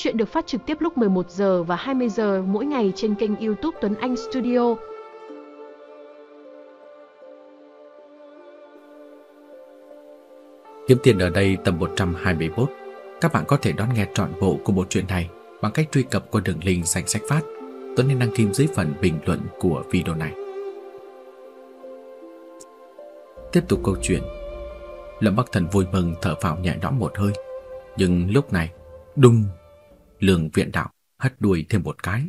Chuyện được phát trực tiếp lúc 11 giờ và 20 giờ mỗi ngày trên kênh YouTube Tuấn Anh Studio. Kiếm tiền ở đây tầm 121. Các bạn có thể đón nghe trọn bộ của bộ truyện này bằng cách truy cập qua đường link danh sách phát. Tuấn nên đăng kim dưới phần bình luận của video này. Tiếp tục câu chuyện. Lâm Bắc Thần vui mừng thở phào nhẹ nhõm một hơi, nhưng lúc này, đùng, Lương Viện Đạo hất đuôi thêm một cái.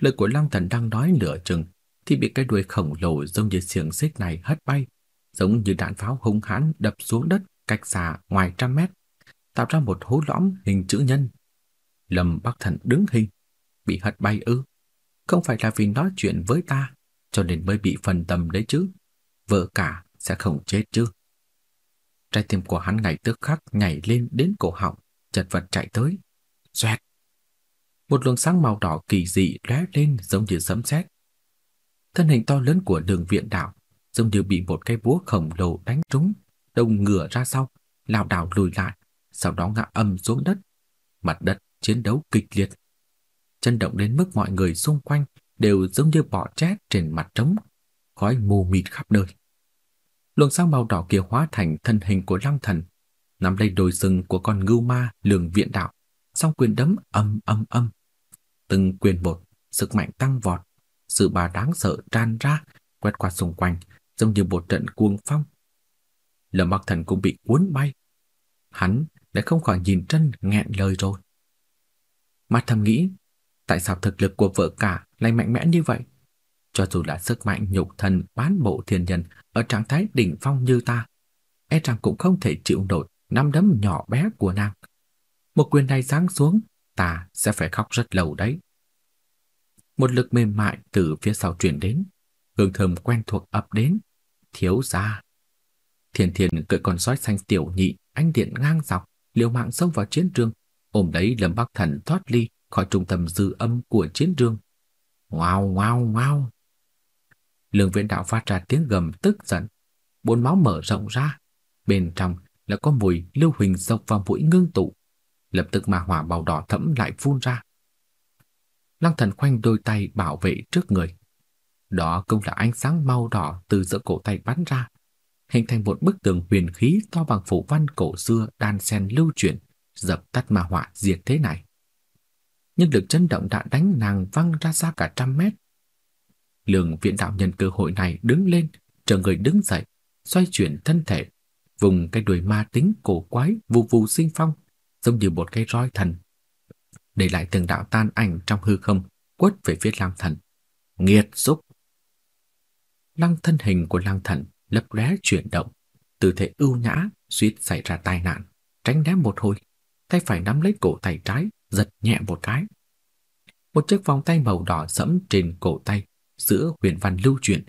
Lời của Lăng Thần đang nói nửa chừng thì bị cái đuôi khổng lồ giống như xiềng xích này hất bay, giống như đạn pháo hung hãn đập xuống đất cách xa ngoài trăm mét, tạo ra một hố lõm hình chữ nhân. Lâm Bắc Thần đứng hình, bị hất bay ư? Không phải là vì nói chuyện với ta, cho nên mới bị phần tâm đấy chứ. Vợ cả sẽ không chết chứ. Trái tim của hắn ngày tức khắc nhảy lên đến cổ họng, chật vật chạy tới. Xoẹt! Một luồng sáng màu đỏ kỳ dị lóe lên giống như sấm sét. Thân hình to lớn của đường viện đạo giống như bị một cây búa khổng lồ đánh trúng, đông ngửa ra sau, lảo đảo lùi lại, sau đó ngã âm xuống đất. Mặt đất chiến đấu kịch liệt. Chân động đến mức mọi người xung quanh đều giống như bọ chét trên mặt trống, khói mù mịt khắp nơi. Luồng sáng màu đỏ kia hóa thành thân hình của Lăng Thần, nắm lấy đôi sừng của con ngưu ma lường viện đạo, song quyền đấm âm âm âm. Từng quyền một, sức mạnh tăng vọt, sự bà đáng sợ tràn ra, quét qua xung quanh, giống như một trận cuồng phong. Lâm Bắc Thần cũng bị cuốn bay. Hắn đã không khỏi nhìn chân nghẹn lời rồi. mặt thầm nghĩ, tại sao thực lực của vợ cả lại mạnh mẽ như vậy? Cho dù là sức mạnh nhục thần bán bộ thiên nhân ở trạng thái đỉnh phong như ta, e rằng cũng không thể chịu nổi năm đấm nhỏ bé của nàng. Một quyền này giáng xuống, ta sẽ phải khóc rất lâu đấy. Một lực mềm mại từ phía sau truyền đến, hương thơm quen thuộc ập đến. Thiếu gia. thiền thiền cưỡi con sói xanh tiểu nhị, anh điện ngang dọc, liều mạng xông vào chiến trường, ôm lấy Lâm Bắc Thần thoát ly khỏi trung tâm dư âm của chiến trường. Ngoao ngoao ngoao. Lương Viễn Đạo phát ra tiếng gầm tức giận, bốn máu mở rộng ra, bên trong là có mùi lưu huỳnh dọc vào mũi ngưng tụ, lập tức ma hỏa màu đỏ thẫm lại phun ra. Lăng Thần khoanh đôi tay bảo vệ trước người. Đó cũng là ánh sáng màu đỏ từ giữa cổ tay bắn ra, hình thành một bức tường huyền khí to bằng phủ văn cổ xưa đan xen lưu chuyển, dập tắt ma hỏa diệt thế này. Nhưng lực chấn động đã đánh nàng văng ra xa cả trăm mét. lường viện đạo nhân cơ hội này đứng lên, chờ người đứng dậy, xoay chuyển thân thể, vùng cái đuôi ma tính cổ quái vù vù sinh phong, giống như một cây roi thần. Để lại từng đạo tan ảnh trong hư không, quất về phía lang thần. Nghiệt xúc! Lăng thân hình của lang thần lấp lóe chuyển động, tư thế ưu nhã, suýt xảy ra tai nạn, tránh né một hồi, tay phải nắm lấy cổ tay trái, giật nhẹ một cái. Một chiếc vòng tay màu đỏ sẫm trên cổ tay, giữa huyền văn lưu chuyển,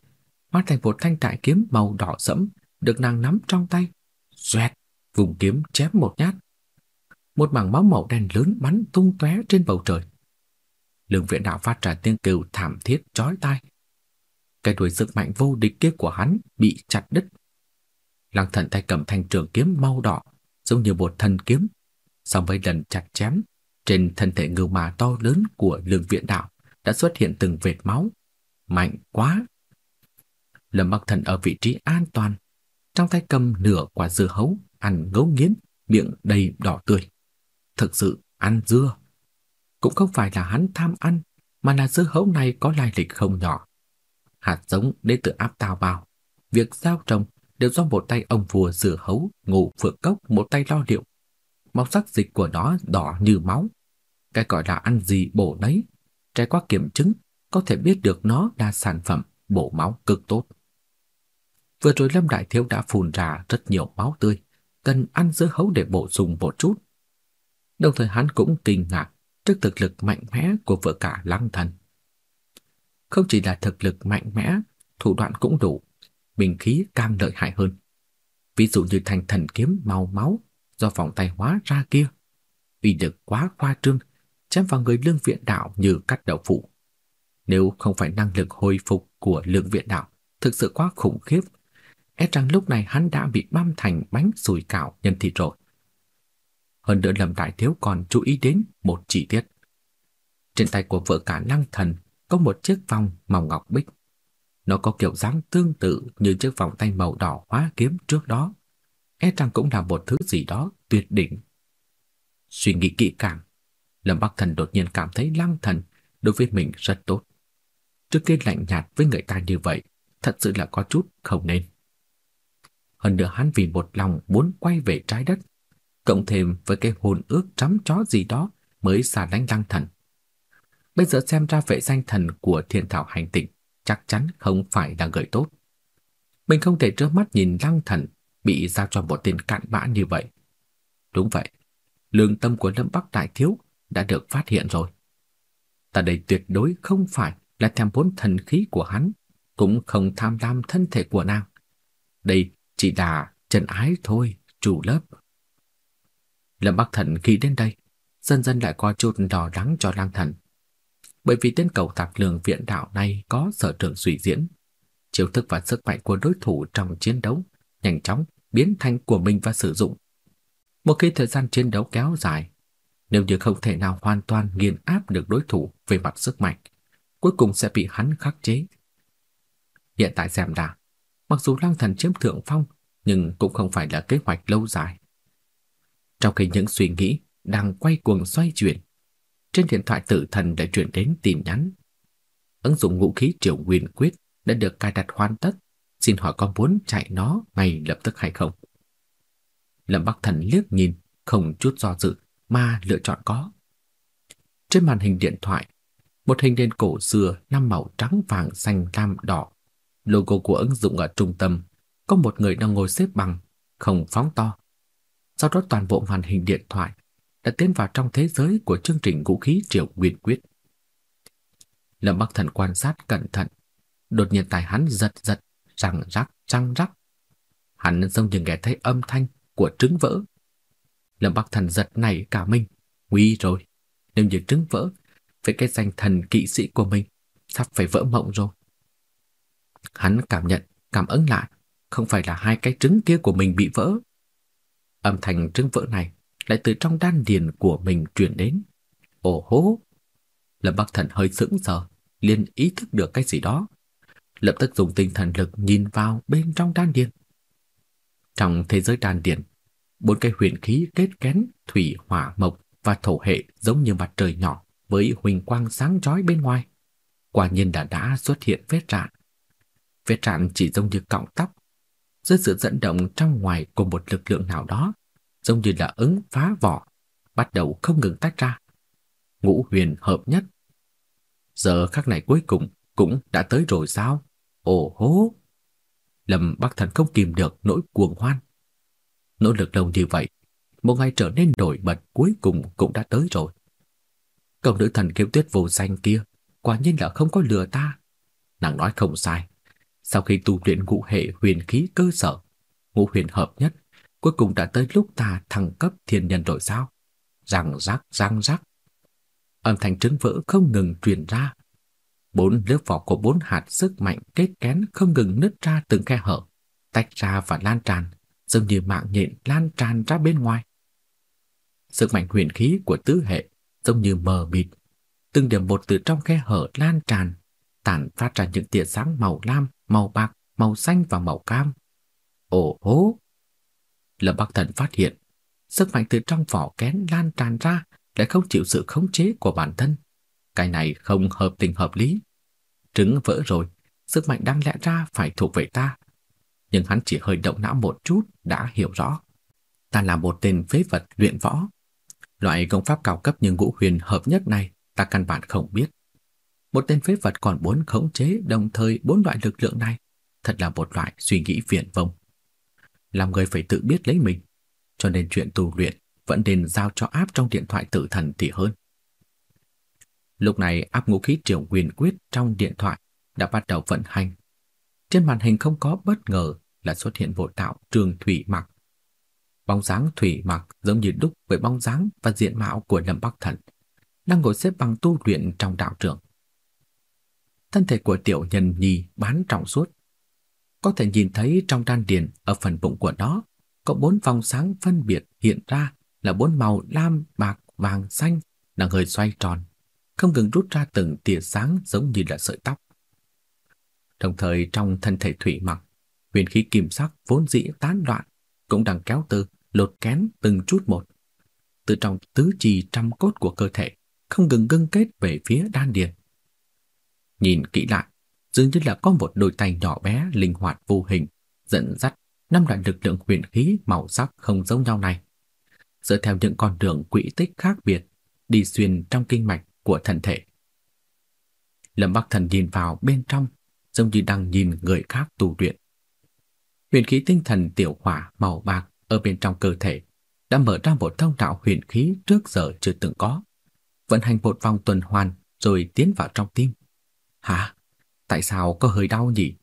hóa thành một thanh đại kiếm màu đỏ sẫm được nàng nắm trong tay. Xoẹt, vùng kiếm chém một nhát. Một mảng máu màu đen lớn bắn tung tóe trên bầu trời. Lương Viện Đạo phát ra tiếng kêu thảm thiết chói tai. Cái đuôi sức mạnh vô địch kia của hắn bị chặt đứt. Lăng Thần tay cầm thanh trường kiếm màu đỏ, giống như một thần kiếm, song với lần chặt chém, trên thân thể ngưu ma to lớn của Lương Viện Đạo đã xuất hiện từng vệt máu. Mạnh quá! Lâm Bắc Thần ở vị trí an toàn, trong tay cầm nửa quả dưa hấu, ăn ngấu nghiến, miệng đầy đỏ tươi. Thực sự ăn dưa. Cũng không phải là hắn tham ăn, mà là dưa hấu này có lai lịch không nhỏ. Hạt giống đến từ áp tào Bào Việc giao trồng đều do một tay ông vua dưa hấu, ngủ phượng cốc, một tay lo liệu. Màu sắc dịch của nó đỏ như máu. Cái gọi là ăn gì bổ nấy. Trải qua kiểm chứng, có thể biết được nó là sản phẩm bổ máu cực tốt. Vừa rồi Lâm Đại Thiếu đã phun ra rất nhiều máu tươi, cần ăn dưa hấu để bổ sung một chút. Đồng thời hắn cũng kinh ngạc trước thực lực mạnh mẽ của vợ cả Lăng Thần. Không chỉ là thực lực mạnh mẽ, thủ đoạn cũng đủ, bình khí càng lợi hại hơn. Ví dụ như thành thần kiếm màu máu do vòng tay hóa ra kia, uy lực quá khoa trương, chém vào người lương viện đạo như cắt đậu phụ. Nếu không phải năng lực hồi phục của lương viện đạo thực sự quá khủng khiếp, e rằng lúc này hắn đã bị băm thành bánh sùi cảo nhân thịt rồi. Hơn nữa Lâm Đại Thiếu còn chú ý đến một chi tiết. Trên tay của vợ cả Lăng Thần có một chiếc vòng màu ngọc bích. Nó có kiểu dáng tương tự như chiếc vòng tay màu đỏ hóa kiếm trước đó. E rằng cũng là một thứ gì đó tuyệt đỉnh. Suy nghĩ kỹ càng, Lâm Bắc Thần đột nhiên cảm thấy Lăng Thần đối với mình rất tốt. Trước kia lạnh nhạt với người ta như vậy, thật sự là có chút không nên. Hơn nữa hắn vì một lòng muốn quay về trái đất, cộng thêm với cái hồn ước trắm chó gì đó mới xả đánh Lăng Thần. Bây giờ xem ra vệ danh thần của thiên thảo hành tịnh chắc chắn không phải là người tốt. Mình không thể trơ mắt nhìn Lăng Thần bị giao cho một tên cặn bã như vậy. Đúng vậy, lương tâm của Lâm Bắc Đại Thiếu đã được phát hiện rồi. Ta đây tuyệt đối không phải là thèm vốn thần khí của hắn, cũng không tham lam thân thể của nàng. Đây chỉ là trần ái thôi, chủ lớp. Lâm Bắc Thần khi đến đây, dần dần lại có chút đỏ đắng cho Lang Thần. Bởi vì tên cầu tạc lường viện đạo này có sở trường suy diễn, chiêu thức và sức mạnh của đối thủ trong chiến đấu nhanh chóng biến thành của mình và sử dụng. Một khi thời gian chiến đấu kéo dài, nếu như không thể nào hoàn toàn nghiền áp được đối thủ về mặt sức mạnh, cuối cùng sẽ bị hắn khắc chế. Hiện tại xem đã, mặc dù Lăng Thần chiếm thượng phong, nhưng cũng không phải là kế hoạch lâu dài. Trong khi những suy nghĩ đang quay cuồng xoay chuyển, trên điện thoại tự thần đã chuyển đến tin nhắn. Ứng dụng ngũ khí triệu nguyên quyết đã được cài đặt hoàn tất, xin hỏi có muốn chạy nó ngay lập tức hay không? Lâm Bắc Thần liếc nhìn, không chút do dự mà lựa chọn có. Trên màn hình điện thoại, một hình đèn cổ xưa năm màu trắng vàng xanh lam đỏ. Logo của ứng dụng ở trung tâm, có một người đang ngồi xếp bằng, không phóng to. Sau đó toàn bộ màn hình điện thoại đã tiến vào trong thế giới của chương trình vũ khí triệu nguyên quyết. Lâm Bắc Thần quan sát cẩn thận, đột nhiên tai hắn giật giật, răng rắc, răng rắc. Hắn giống như nghe thấy âm thanh của trứng vỡ. Lâm Bắc Thần giật này cả mình, nguy rồi, nếu như trứng vỡ, với cái danh thần kỵ sĩ của mình sắp phải vỡ mộng rồi. Hắn cảm nhận, cảm ứng lại, không phải là hai cái trứng kia của mình bị vỡ. Âm thanh trứng vỡ này lại từ trong đan điền của mình truyền đến. Ồ hố! Lâm Bắc Thần hơi sững sờ, liền ý thức được cái gì đó. Lập tức dùng tinh thần lực nhìn vào bên trong đan điền. Trong thế giới đan điền, bốn cái huyền khí kết kén thủy, hỏa, mộc và thổ hệ giống như mặt trời nhỏ với huỳnh quang sáng chói bên ngoài. Quả nhiên đã đã xuất hiện vết rạn. Vết rạn chỉ giống như cọng tóc, dưới sự dẫn động trong ngoài của một lực lượng nào đó, giống như là ứng phá vỏ, bắt đầu không ngừng tách ra. Ngũ huyền hợp nhất. Giờ khắc này cuối cùng cũng đã tới rồi sao? Ồ hố! Lâm Bắc Thần không kìm được nỗi cuồng hoan. Nỗ lực lâu như vậy, một ngày trở nên nổi bật cuối cùng cũng đã tới rồi. Cậu nữ thần kiêu tuyết vô danh kia, quả nhiên là không có lừa ta. Nàng nói không sai. Sau khi tu luyện ngũ hệ huyền khí cơ sở, ngũ huyền hợp nhất, cuối cùng đã tới lúc ta thăng cấp thiên nhân rồi sao? Răng rắc, răng rắc. Âm thanh trứng vỡ không ngừng truyền ra. Bốn lớp vỏ của bốn hạt sức mạnh kết kén không ngừng nứt ra từng khe hở, tách ra và lan tràn, giống như mạng nhện lan tràn ra bên ngoài. Sức mạnh huyền khí của tứ hệ giống như mờ mịt, từng điểm một từ trong khe hở lan tràn, tản phát ra những tia sáng màu lam, màu bạc, màu xanh và màu cam. Ồ hố! Lâm Bắc Thần phát hiện, sức mạnh từ trong vỏ kén lan tràn ra lại không chịu sự khống chế của bản thân. Cái này không hợp tình hợp lý. Trứng vỡ rồi, sức mạnh đang lẽ ra phải thuộc về ta. Nhưng hắn chỉ hơi động não một chút đã hiểu rõ. Ta là một tên phế vật luyện võ, Loại công pháp cao cấp như ngũ huyền hợp nhất này ta căn bản không biết. Một tên phế vật còn muốn khống chế đồng thời bốn loại lực lượng này, thật là một loại suy nghĩ phiền vông. Làm người phải tự biết lấy mình, cho nên chuyện tu luyện vẫn nên giao cho áp trong điện thoại tự thần thì hơn. Lúc này áp ngũ khí triều quyền quyết trong điện thoại đã bắt đầu vận hành. Trên màn hình không có bất ngờ là xuất hiện bộ tạo trường thủy mặc Bóng dáng thủy mặc giống như đúc với bóng dáng và diện mạo của Lâm Bắc Thần, đang ngồi xếp bằng tu luyện trong đạo trường. Thân thể của tiểu nhân nhi bán trọng suốt. Có thể nhìn thấy trong đan điền ở phần bụng của nó có bốn vòng sáng phân biệt hiện ra là bốn màu lam, bạc, vàng, xanh đang hơi xoay tròn, không ngừng rút ra từng tia sáng giống như là sợi tóc. Đồng thời trong thân thể thủy mặc, huyền khí kim sắc vốn dĩ tán loạn cũng đang kéo từ lột kén từng chút một. Từ trong tứ chi trăm cốt của cơ thể, không ngừng gân kết về phía đan điền. Nhìn kỹ lại, dường như là có một đôi tay nhỏ bé linh hoạt vô hình dẫn dắt năm loại lực lượng huyền khí màu sắc không giống nhau này, dựa theo những con đường quỹ tích khác biệt đi xuyên trong kinh mạch của thân thể. Lâm Bắc Thần nhìn vào bên trong, giống như đang nhìn người khác tu luyện. Huyền khí tinh thần tiểu hỏa màu bạc ở bên trong cơ thể đã mở ra một thông đạo huyền khí trước giờ chưa từng có, vận hành một vòng tuần hoàn rồi tiến vào trong tim. Hả? Tại sao có hơi đau nhỉ?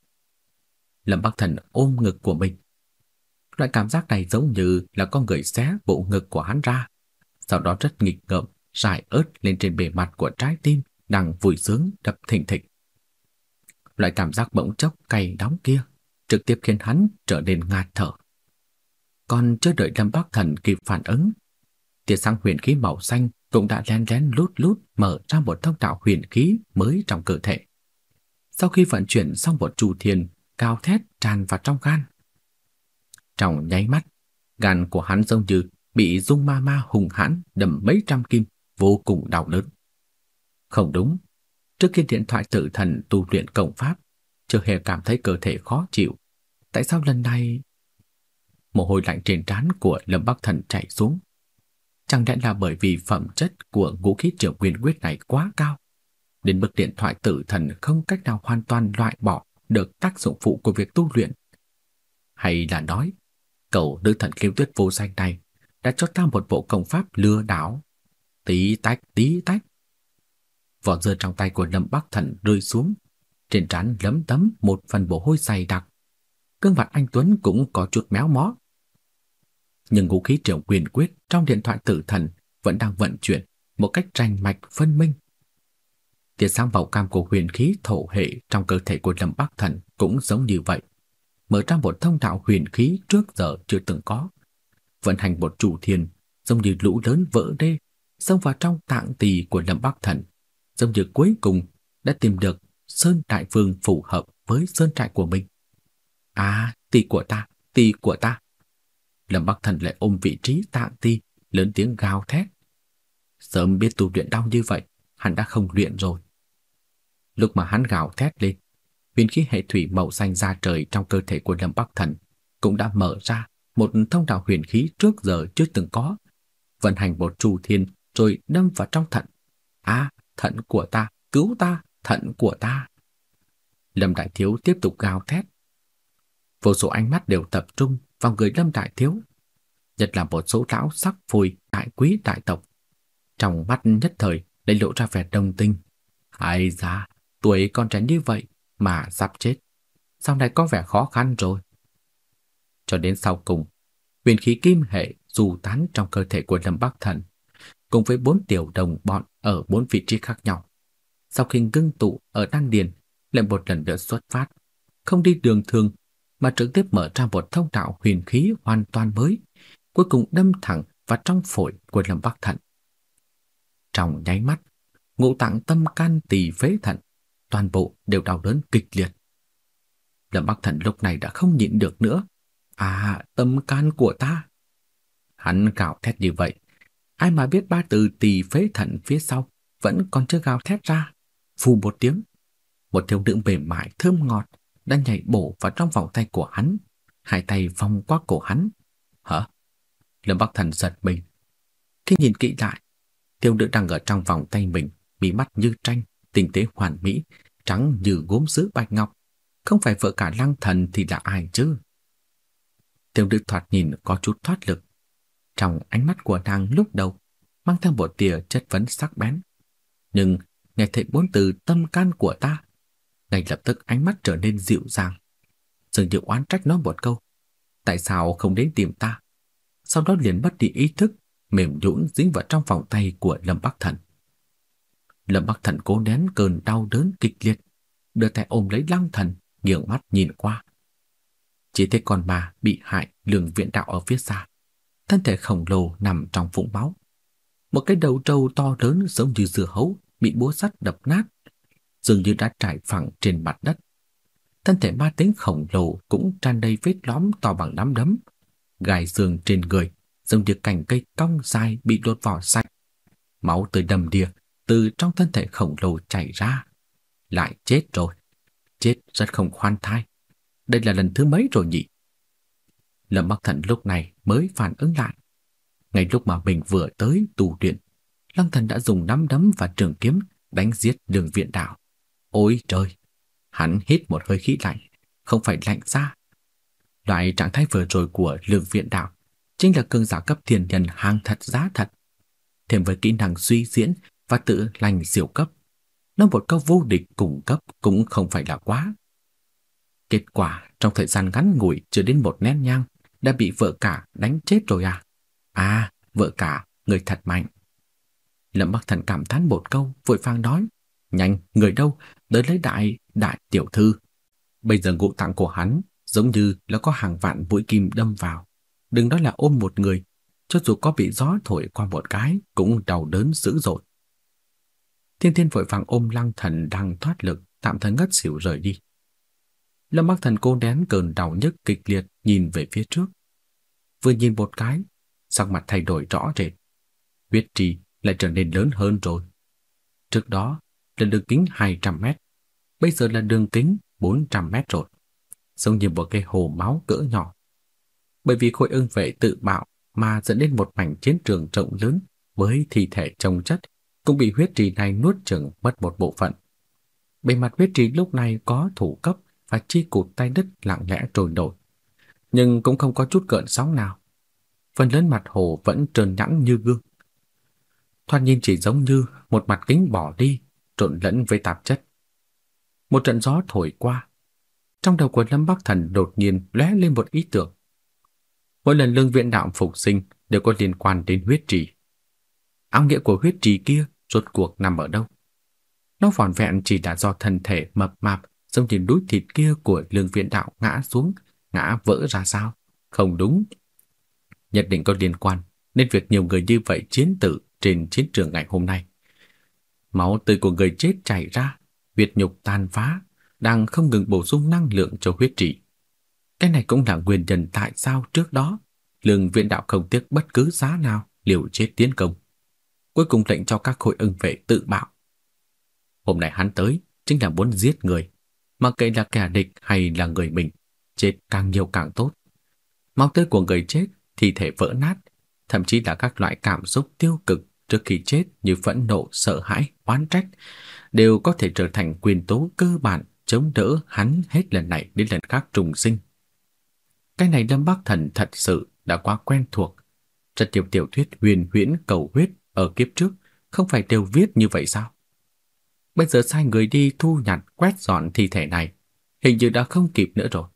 Lâm Bắc Thần ôm ngực của mình. Loại cảm giác này giống như là con người xé bộ ngực của hắn ra, sau đó rất nghịch ngợm, rải ớt lên trên bề mặt của trái tim đang vui sướng đập thình thịch. Loại cảm giác bỗng chốc cay đắng kia trực tiếp khiến hắn trở nên ngạt thở. Còn chưa đợi Lâm Bắc Thần kịp phản ứng, tia sáng huyền khí màu xanh cũng đã lén lén lút lút mở ra một thông đạo huyền khí mới trong cơ thể. Sau khi vận chuyển xong một chu thiên, cao thét tràn vào trong gan. Trong nháy mắt, gan của hắn giống như bị dung ma ma hùng hãn đầm mấy trăm kim, vô cùng đau đớn. Không đúng, trước khi điện thoại tự thần tu luyện công pháp, chưa hề cảm thấy cơ thể khó chịu. Tại sao lần này... Mồ hôi lạnh trên trán của Lâm Bắc Thần chảy xuống. Chẳng lẽ là bởi vì phẩm chất của ngũ khí triệu quyền quyết này quá cao, đến mức điện thoại tự thần không cách nào hoàn toàn loại bỏ được tác dụng phụ của việc tu luyện. Hay là nói, cậu nữ thần kiêu tuyết vô danh này đã cho ta một bộ công pháp lừa đảo. Tí tách, tí tách. Vỏ dưa trong tay của Lâm Bắc Thần rơi xuống, trên trán lấm tấm một phần bộ hôi dày đặc. Cương mặt anh Tuấn cũng có chút méo mó. Nhưng ngũ khí triệu quyền quyết trong điện thoại tử thần vẫn đang vận chuyển một cách rành mạch phân minh. Tia sáng màu cam của huyền khí thổ hệ trong cơ thể của Lâm Bắc Thần cũng giống như vậy, mở ra một thông đạo huyền khí trước giờ chưa từng có. Vận hành một chủ thiền giống như lũ lớn vỡ đê, xông vào trong tạng tỳ của Lâm Bắc Thần, giống như cuối cùng đã tìm được sơn trại phương phù hợp với sơn trại của mình. À, tỳ của ta, tỳ của ta. Lâm Bắc Thần lại ôm vị trí tạng tỳ, lớn tiếng gào thét. Sớm biết tu luyện đau như vậy, hắn đã không luyện rồi. Lúc mà hắn gào thét lên, huyền khí hệ thủy màu xanh ra trời trong cơ thể của Lâm Bắc Thần cũng đã mở ra một thông đạo huyền khí trước giờ chưa từng có, vận hành một chu thiên rồi đâm vào trong thận. À, thận của ta, cứu ta, thận của ta. Lâm Đại Thiếu tiếp tục gào thét. Vô số ánh mắt đều tập trung vào người Lâm Đại Thiếu, nhất là một số lão sắc phôi đại quý đại tộc. Trong mắt nhất thời để lộ ra vẻ đồng tình. Ai da, tuổi con trẻ như vậy mà sắp chết. Sau này có vẻ khó khăn rồi. Cho đến sau cùng, huyền khí kim hệ dù tán trong cơ thể của Lâm Bắc Thần, cùng với bốn tiểu đồng bọn ở bốn vị trí khác nhau. Sau khi ngưng tụ ở đan điền, lại một lần nữa xuất phát, không đi đường thường mà trực tiếp mở ra một thông đạo huyền khí hoàn toàn mới, cuối cùng đâm thẳng vào trong phổi của Lâm Bắc Thần. Trong nháy mắt, ngũ tạng tâm can tỳ phế thận, toàn bộ đều đau đớn kịch liệt. Lâm Bắc Thần lúc này đã không nhịn được nữa. À, tâm can của ta! Hắn gào thét như vậy. Ai mà biết ba từ tỳ phế thận phía sau vẫn còn chưa gào thét ra. Phù một tiếng. Một thiếu nữ mềm mại thơm ngọt đã nhảy bổ vào trong vòng tay của hắn. Hai tay vòng qua cổ hắn. Hả? Lâm Bắc Thần giật mình. Khi nhìn kỹ lại, thiếu nữ đang ở trong vòng tay mình, bị mắt như tranh, tinh tế hoàn mỹ, trắng như gốm sứ bạch ngọc. Không phải vợ cả lăng thần thì là ai chứ? Tiêu Đức thoạt nhìn có chút thoát lực. Trong ánh mắt của nàng lúc đầu mang theo một tia chất vấn sắc bén. Nhưng nghe thấy bốn từ tâm can của ta, ngay lập tức ánh mắt trở nên dịu dàng. Dường như oán trách nói một câu. Tại sao không đến tìm ta? Sau đó liền mất đi ý thức, mềm nhũn dính vào trong vòng tay của Lâm Bắc Thần. Lâm Bắc Thần cố nén cơn đau đớn kịch liệt, đưa tay ôm lấy Lăng Thần, nghiêng mắt nhìn qua. Chỉ thấy con ma bị hại lường viện đạo ở phía xa. thân thể khổng lồ nằm trong vũng máu. Một cái đầu trâu to lớn giống như dưa hấu bị búa sắt đập nát, dường như đã trải phẳng trên mặt đất. Thân thể ma tính khổng lồ cũng tràn đầy vết lõm to bằng nắm đấm, gai xương trên người giống như cành cây cong dài bị đốt vỏ sạch. Máu tươi đầm đìa từ trong thân thể khổng lồ chảy ra. Lại chết rồi. Chết rất không khoan thai. Đây là lần thứ mấy rồi nhỉ? Lâm Bắc Thần lúc này mới phản ứng lại. Ngay lúc mà mình vừa tới tù điện, Lăng Thần đã dùng nắm đấm và trường kiếm đánh giết đường viện đạo. Ôi trời! Hắn hít một hơi khí lạnh, không phải lạnh ra. Loại trạng thái vừa rồi của lương viện đạo chính là cương giả cấp thiên nhân hàng thật giá thật. Thêm với kỹ năng suy diễn và tự lành diệu cấp, nó một câu vô địch cùng cấp cũng không phải là quá. Kết quả trong thời gian ngắn ngủi chưa đến một nén nhang đã bị vợ cả đánh chết rồi à? À, vợ cả, người thật mạnh. Lâm Bắc Thần cảm thán một câu, vội vàng nói, nhanh, người đâu, tới lấy đại, đại tiểu thư. Bây giờ ngụ tạng của hắn giống như là có hàng vạn mũi kim đâm vào. Đừng nói là ôm một người, cho dù có bị gió thổi qua một cái cũng đau đớn dữ dội. Thiên Thiên vội vàng ôm Lăng Thần đang thoát lực, tạm thời ngất xỉu rời đi. Lâm Bắc Thần cô nén cơn đau nhức kịch liệt nhìn về phía trước. Vừa nhìn một cái, sắc mặt thay đổi rõ rệt. Huyết trì lại trở nên lớn hơn rồi. Trước đó là đường kính 200 mét, bây giờ là đường kính 400 mét rồi. Giống như một cái hồ máu cỡ nhỏ. Bởi vì khối ưng vệ tự bạo mà dẫn đến một mảnh chiến trường rộng lớn với thi thể trồng chất cũng bị huyết trì này nuốt chửng mất một bộ phận. Bề mặt huyết trì lúc này có thủ cấp và chi cụt tay đất lặng lẽ trồi nổi, nhưng cũng không có chút gợn sóng nào. Phần lớn mặt hồ vẫn trơn nhẵn như gương. Thoạt nhìn chỉ giống như một mặt kính bỏ đi, trộn lẫn với tạp chất. Một trận gió thổi qua. Trong đầu của Lâm Bắc Thần đột nhiên lóe lên một ý tưởng. Mỗi lần lương viện đạo phục sinh đều có liên quan đến huyết trì. Áo nghĩa của huyết trì kia rốt cuộc nằm ở đâu? Nó vòn vẹn chỉ là do thân thể mập mạp giống như núi thịt kia của lương viện đạo ngã xuống, ngã vỡ ra sao? Không đúng. Nhất định có liên quan nên việc nhiều người như vậy chiến tử trên chiến trường ngày hôm nay. Máu tươi của người chết chảy ra, huyết nhục tan phá, đang không ngừng bổ sung năng lượng cho huyết trị. Cái này cũng là nguyên nhân tại sao trước đó lương viện đạo không tiếc bất cứ giá nào liều chết tiến công. Cuối cùng lệnh cho các khối ưng vệ tự bạo. Hôm nay hắn tới chính là muốn giết người, mặc kệ là kẻ địch hay là người mình, chết càng nhiều càng tốt. Máu tươi của người chết, thi thể vỡ nát, thậm chí là các loại cảm xúc tiêu cực trước khi chết như phẫn nộ, sợ hãi, oán trách, đều có thể trở thành quyền tố cơ bản chống đỡ hắn hết lần này đến lần khác trùng sinh. Cái này Lâm Bắc Thần thật sự đã quá quen thuộc. Rất nhiều tiểu thuyết huyền huyễn cầu huyết ở kiếp trước không phải đều viết như vậy sao? Bây giờ sai người đi thu nhặt quét dọn thi thể này, hình như đã không kịp nữa rồi.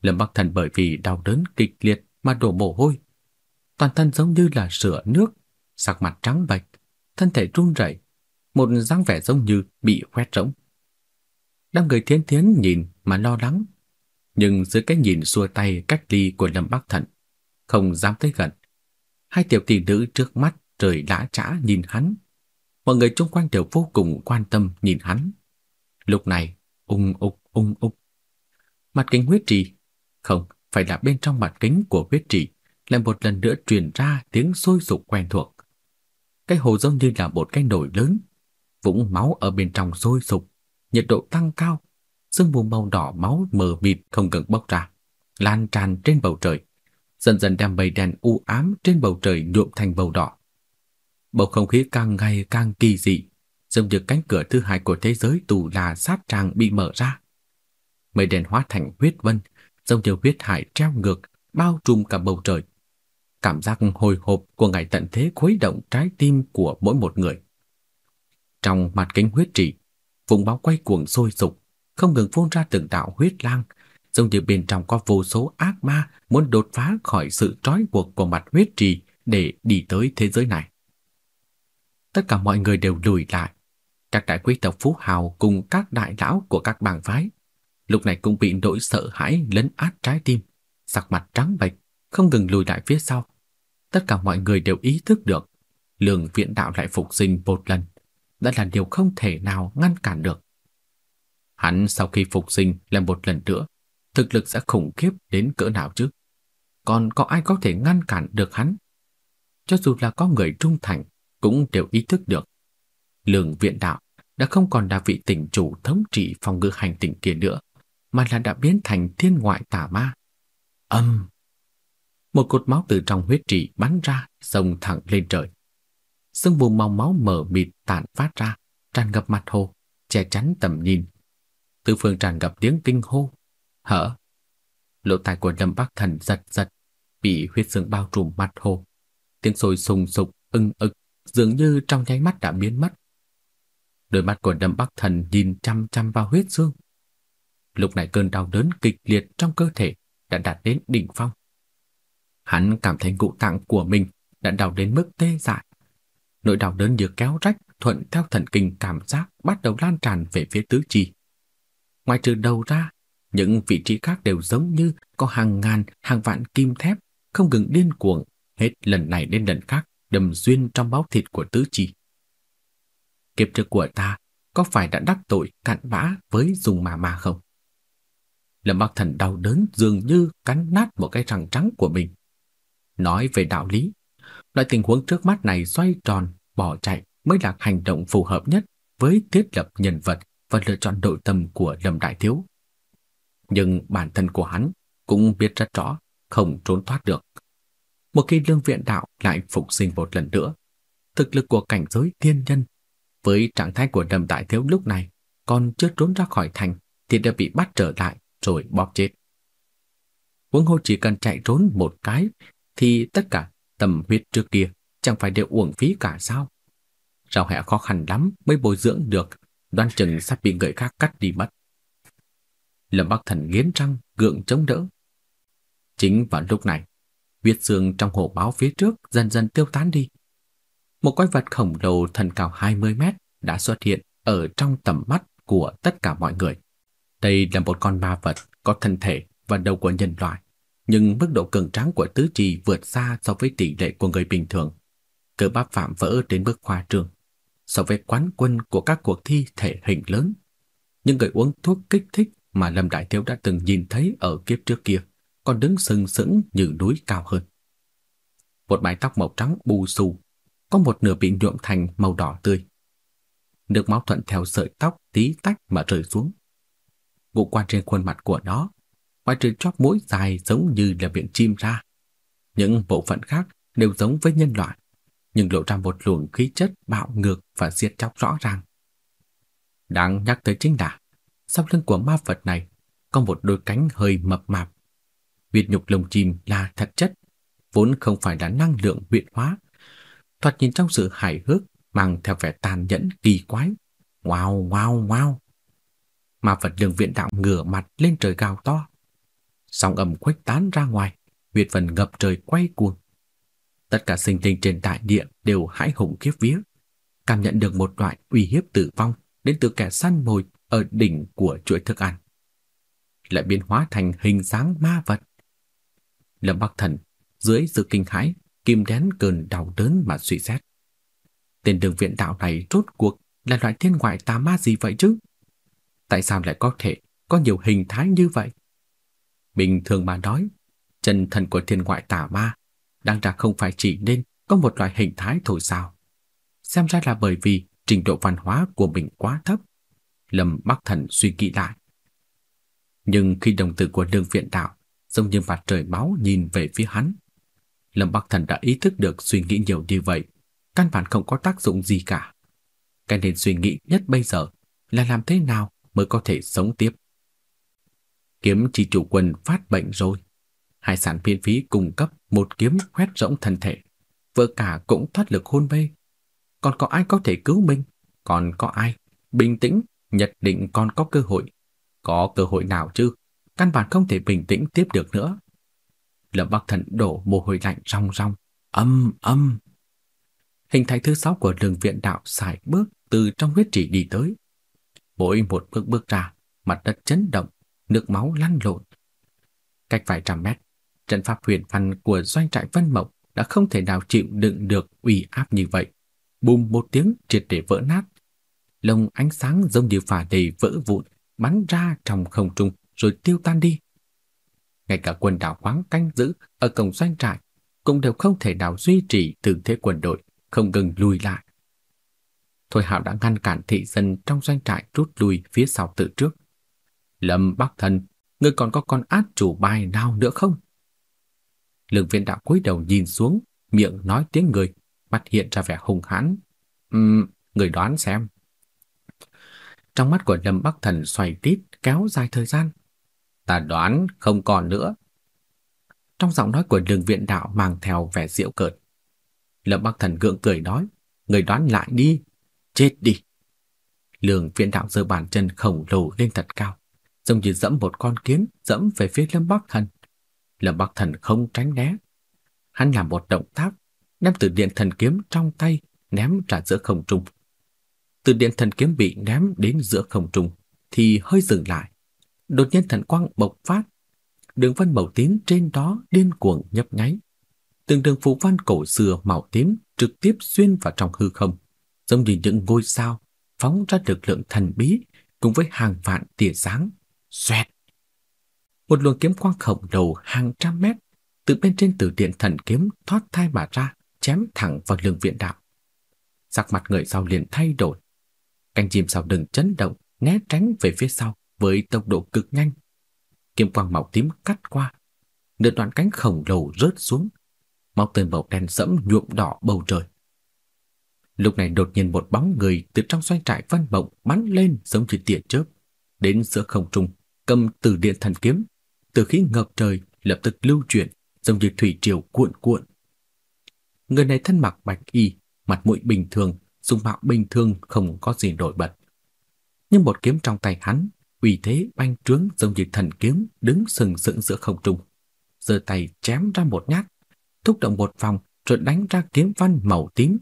Lâm Bắc Thần bởi vì đau đớn kịch liệt mà đổ mồ hôi. Toàn thân giống như là sữa nước, sắc mặt trắng bệch, thân thể run rẩy, một dáng vẻ giống như bị quét rỗng. Đám người thiến thiến nhìn mà lo lắng, nhưng dưới cái nhìn xua tay cách ly của Lâm Bắc Thần, không dám tới gần. Hai tiểu tỷ nữ trước mắt trời lã chã nhìn hắn. Mọi người xung quanh đều vô cùng quan tâm nhìn hắn. Lúc này, ung ục ung ục. Mặt kính huyết trì, không, phải là bên trong mặt kính của huyết trì, lại một lần nữa truyền ra tiếng sôi sục quen thuộc. Cái hồ giống như là một cái nồi lớn, vũng máu ở bên trong sôi sục, nhiệt độ tăng cao, sương mù màu đỏ máu mờ mịt không ngừng bốc ra, lan tràn trên bầu trời, dần dần đem mây đen u ám trên bầu trời nhuộm thành màu đỏ. Bầu không khí càng ngày càng kỳ dị, giống như cánh cửa thứ hai của thế giới tù là sát tràng bị mở ra. Mây đen hóa thành huyết vân, giống như huyết hải treo ngược, bao trùm cả bầu trời. Cảm giác hồi hộp của ngày tận thế khuấy động trái tim của mỗi một người. Trong mặt kính huyết trị, vùng báo quay cuồng sôi sục, không ngừng phun ra từng đạo huyết lang, giống như bên trong có vô số ác ma muốn đột phá khỏi sự trói buộc của mặt huyết trì để đi tới thế giới này. Tất cả mọi người đều lùi lại. Các đại quý tộc phú hào cùng các đại lão của các bang phái lúc này cũng bị nỗi sợ hãi lấn át trái tim, sắc mặt trắng bệch, không ngừng lùi lại phía sau, tất cả mọi người đều ý thức được lường viện đạo lại phục sinh một lần đã là điều không thể nào ngăn cản được. Hắn sau khi phục sinh lại một lần nữa, thực lực sẽ khủng khiếp đến cỡ nào chứ? Còn có ai có thể ngăn cản được hắn? Cho dù là có người trung thành, cũng đều ý thức được. Lường viện đạo đã không còn là vị tỉnh chủ thống trị phòng ngự hành tỉnh kia nữa, mà là đã biến thành thiên ngoại tà ma. Âm! Một cột máu từ trong huyết trị bắn ra, sông thẳng lên trời. Sương mù màu máu mờ mịt tản phát ra, tràn ngập mặt hồ, che chắn tầm nhìn. Từ phương tràn ngập tiếng kinh hô, hở. Lỗ tai của Lâm Bắc Thần giật giật, bị huyết sương bao trùm mặt hồ. Tiếng sôi sùng sục, ưng ực, dường như trong nháy mắt đã biến mất. Đôi mắt của Lâm Bắc Thần nhìn chăm chăm vào huyết dương. Lúc này cơn đau đớn kịch liệt trong cơ thể đã đạt đến đỉnh phong. Hắn cảm thấy ngũ tạng của mình đã đau đến mức tê dại. Nỗi đau đớn như kéo rách thuận theo thần kinh cảm giác bắt đầu lan tràn về phía tứ chi. Ngoài trừ đầu ra, những vị trí khác đều giống như có hàng ngàn, hàng vạn kim thép không ngừng điên cuồng, hết lần này đến lần khác đâm xuyên trong máu thịt của tứ chi. Kiếp trước của ta có phải đã đắc tội cặn bã với dùng mà mà không? Lâm Bắc Thần đau đớn dường như cắn nát một cái răng trắng của mình. Nói về đạo lý, loại tình huống trước mắt này xoay tròn, bỏ chạy mới là hành động phù hợp nhất với thiết lập nhân vật và lựa chọn nội tâm của Lâm Đại Thiếu. Nhưng bản thân của hắn cũng biết rất rõ, không trốn thoát được. Một khi lương viện đạo lại phục sinh một lần nữa, thực lực của cảnh giới thiên nhân với trạng thái của Lâm Đại Thiếu lúc này còn chưa trốn ra khỏi thành thì đã bị bắt trở lại rồi bóp chết. Huống hồ chỉ cần chạy trốn một cái thì tất cả tầm huyết trước kia chẳng phải đều uổng phí cả sao? Rào hẹ khó khăn lắm mới bồi dưỡng được, đoan chừng sắp bị người khác cắt đi mất. Lâm Bắc Thần nghiến răng, gượng chống đỡ. Chính vào lúc này, huyết xương trong hồ báo phía trước dần dần tiêu tán đi. Một quái vật khổng lồ thân cao 20 mét đã xuất hiện ở trong tầm mắt của tất cả mọi người. Đây là một con ma vật có thân thể và đầu của nhân loại, nhưng mức độ cường tráng của tứ chi vượt xa so với tỷ lệ của người bình thường. Cơ bắp phạm vỡ đến mức khoa trương. So với quán quân của các cuộc thi thể hình lớn, những người uống thuốc kích thích mà Lâm Đại Thiếu đã từng nhìn thấy ở kiếp trước kia còn đứng sừng sững như núi cao hơn. Một mái tóc màu trắng bù xù, có một nửa bị nhuộm thành màu đỏ tươi. Nước máu thuận theo sợi tóc tí tách mà rơi xuống. Ngũ quan trên khuôn mặt của nó, ngoài trừ chóp mũi dài giống như là miệng chim ra. Những bộ phận khác đều giống với nhân loại, nhưng lộ ra một luồng khí chất bạo ngược và diệt chóc rõ ràng. Đáng nhắc tới chính là, sau lưng của ma vật này có một đôi cánh hơi mập mạp. Huyệt nhục lồng chim là thật chất, vốn không phải là năng lượng huyện hóa. Thoạt nhìn trong sự hài hước mang theo vẻ tàn nhẫn kỳ quái. Wow, wow, wow. mà vật đường viện đạo ngửa mặt lên trời gào to. Sóng ầm khuếch tán ra ngoài, huyệt phần ngập trời quay cuồng. Tất cả sinh linh trên đại địa đều hãi hùng khiếp vía, cảm nhận được một loại uy hiếp tử vong đến từ kẻ săn mồi ở đỉnh của chuỗi thức ăn. Lại biến hóa thành hình dáng ma vật. Lâm Bắc Thần dưới sự kinh hãi, kìm đén cơn đau đớn mà suy xét. Tên đường viện đạo này rốt cuộc là loại thiên ngoại tà ma gì vậy chứ? Tại sao lại có thể có nhiều hình thái như vậy? Bình thường mà nói, chân thần của thiên ngoại tà ma đang ra không phải chỉ nên có một loại hình thái thôi sao. Xem ra là bởi vì trình độ văn hóa của mình quá thấp. Lâm Bắc Thần suy nghĩ lại. Nhưng khi đồng tử của đường viện đạo giống như mặt trời máu nhìn về phía hắn, Lâm Bắc Thần đã ý thức được suy nghĩ nhiều như vậy, căn bản không có tác dụng gì cả. Cái nên suy nghĩ nhất bây giờ là làm thế nào mới có thể sống tiếp. Kiếm chỉ chủ quân phát bệnh rồi. Hải sản miễn phí cung cấp một kiếm khoét rỗng thân thể. Vợ cả cũng thoát lực hôn mê. Còn có ai có thể cứu mình? Còn có ai? Bình tĩnh, nhất định còn có cơ hội. Có cơ hội nào chứ? Căn bản không thể bình tĩnh tiếp được nữa. Lâm Bắc Thần đổ mồ hôi lạnh rong rong, âm âm. Hình thái thứ sáu của đường viện đạo xài bước từ trong huyết trì đi tới. Mỗi một bước bước ra, mặt đất chấn động, nước máu lăn lộn. Cách vài trăm mét, trận pháp huyền văn của doanh trại Vân Mộng đã không thể nào chịu đựng được uy áp như vậy. Bùm một tiếng triệt để vỡ nát. Lồng ánh sáng giống như phà đầy vỡ vụn, bắn ra trong không trung rồi tiêu tan đi. Ngay cả quân đảo khoáng canh giữ ở cổng doanh trại cũng đều không thể nào duy trì tư thế quân đội, không ngừng lùi lại. Thôi Hạo đã ngăn cản thị dân trong doanh trại rút lui phía sau tự trước. Lâm Bắc Thần, ngươi còn có con át chủ bài nào nữa không? Lương viên đạo cúi đầu nhìn xuống, miệng nói tiếng người, mắt hiện ra vẻ hung hãn. Uhm, người đoán xem. Trong mắt của Lâm Bắc Thần xoay tít kéo dài thời gian. Ta đoán không còn nữa. Trong giọng nói của đường viện đạo mang theo vẻ diễu cợt. Lâm Bắc Thần gượng cười nói, người đoán lại đi, chết đi. Lường viện đạo giơ bàn chân khổng lồ lên thật cao, giống như dẫm một con kiến dẫm về phía Lâm Bắc Thần. Lâm Bắc Thần không tránh né. Hắn làm một động tác, đem từ điện thần kiếm trong tay ném ra giữa không trung. Từ điện thần kiếm bị ném đến giữa không trung thì hơi dừng lại. Đột nhiên thần quang bộc phát, đường vân màu tím trên đó điên cuồng nhấp nháy. Từng đường phù văn cổ xưa màu tím trực tiếp xuyên vào trong hư không, giống như những ngôi sao phóng ra lực lượng thần bí cùng với hàng vạn tia sáng. Xoẹt! Một luồng kiếm quang khổng lồ hàng trăm mét từ bên trên tử điện thần kiếm thoát thai mà ra, chém thẳng vào lường viện đạo. Sắc mặt người sau liền thay đổi. Cánh chim sau đừng chấn động, né tránh về phía sau với tốc độ cực nhanh. Kiếm quang màu tím cắt qua, nửa đoạn cánh khổng lồ rớt xuống, máu tươi màu đen sẫm nhuộm đỏ bầu trời. Lúc này đột nhiên một bóng người từ trong xoay trại văn mộng bắn lên giống như tia chớp, đến giữa không trung, cầm từ điện thần kiếm, từ khí ngập trời lập tức lưu chuyển, giống như thủy triều cuộn cuộn. Người này thân mặc bạch y, mặt mũi bình thường, dung mạo bình thường không có gì nổi bật. Nhưng một kiếm trong tay hắn, uy thế banh trướng giống như thần kiếm đứng sừng sững giữa không trung, giơ tay chém ra một nhát, thúc động một vòng rồi đánh ra kiếm văn màu tím,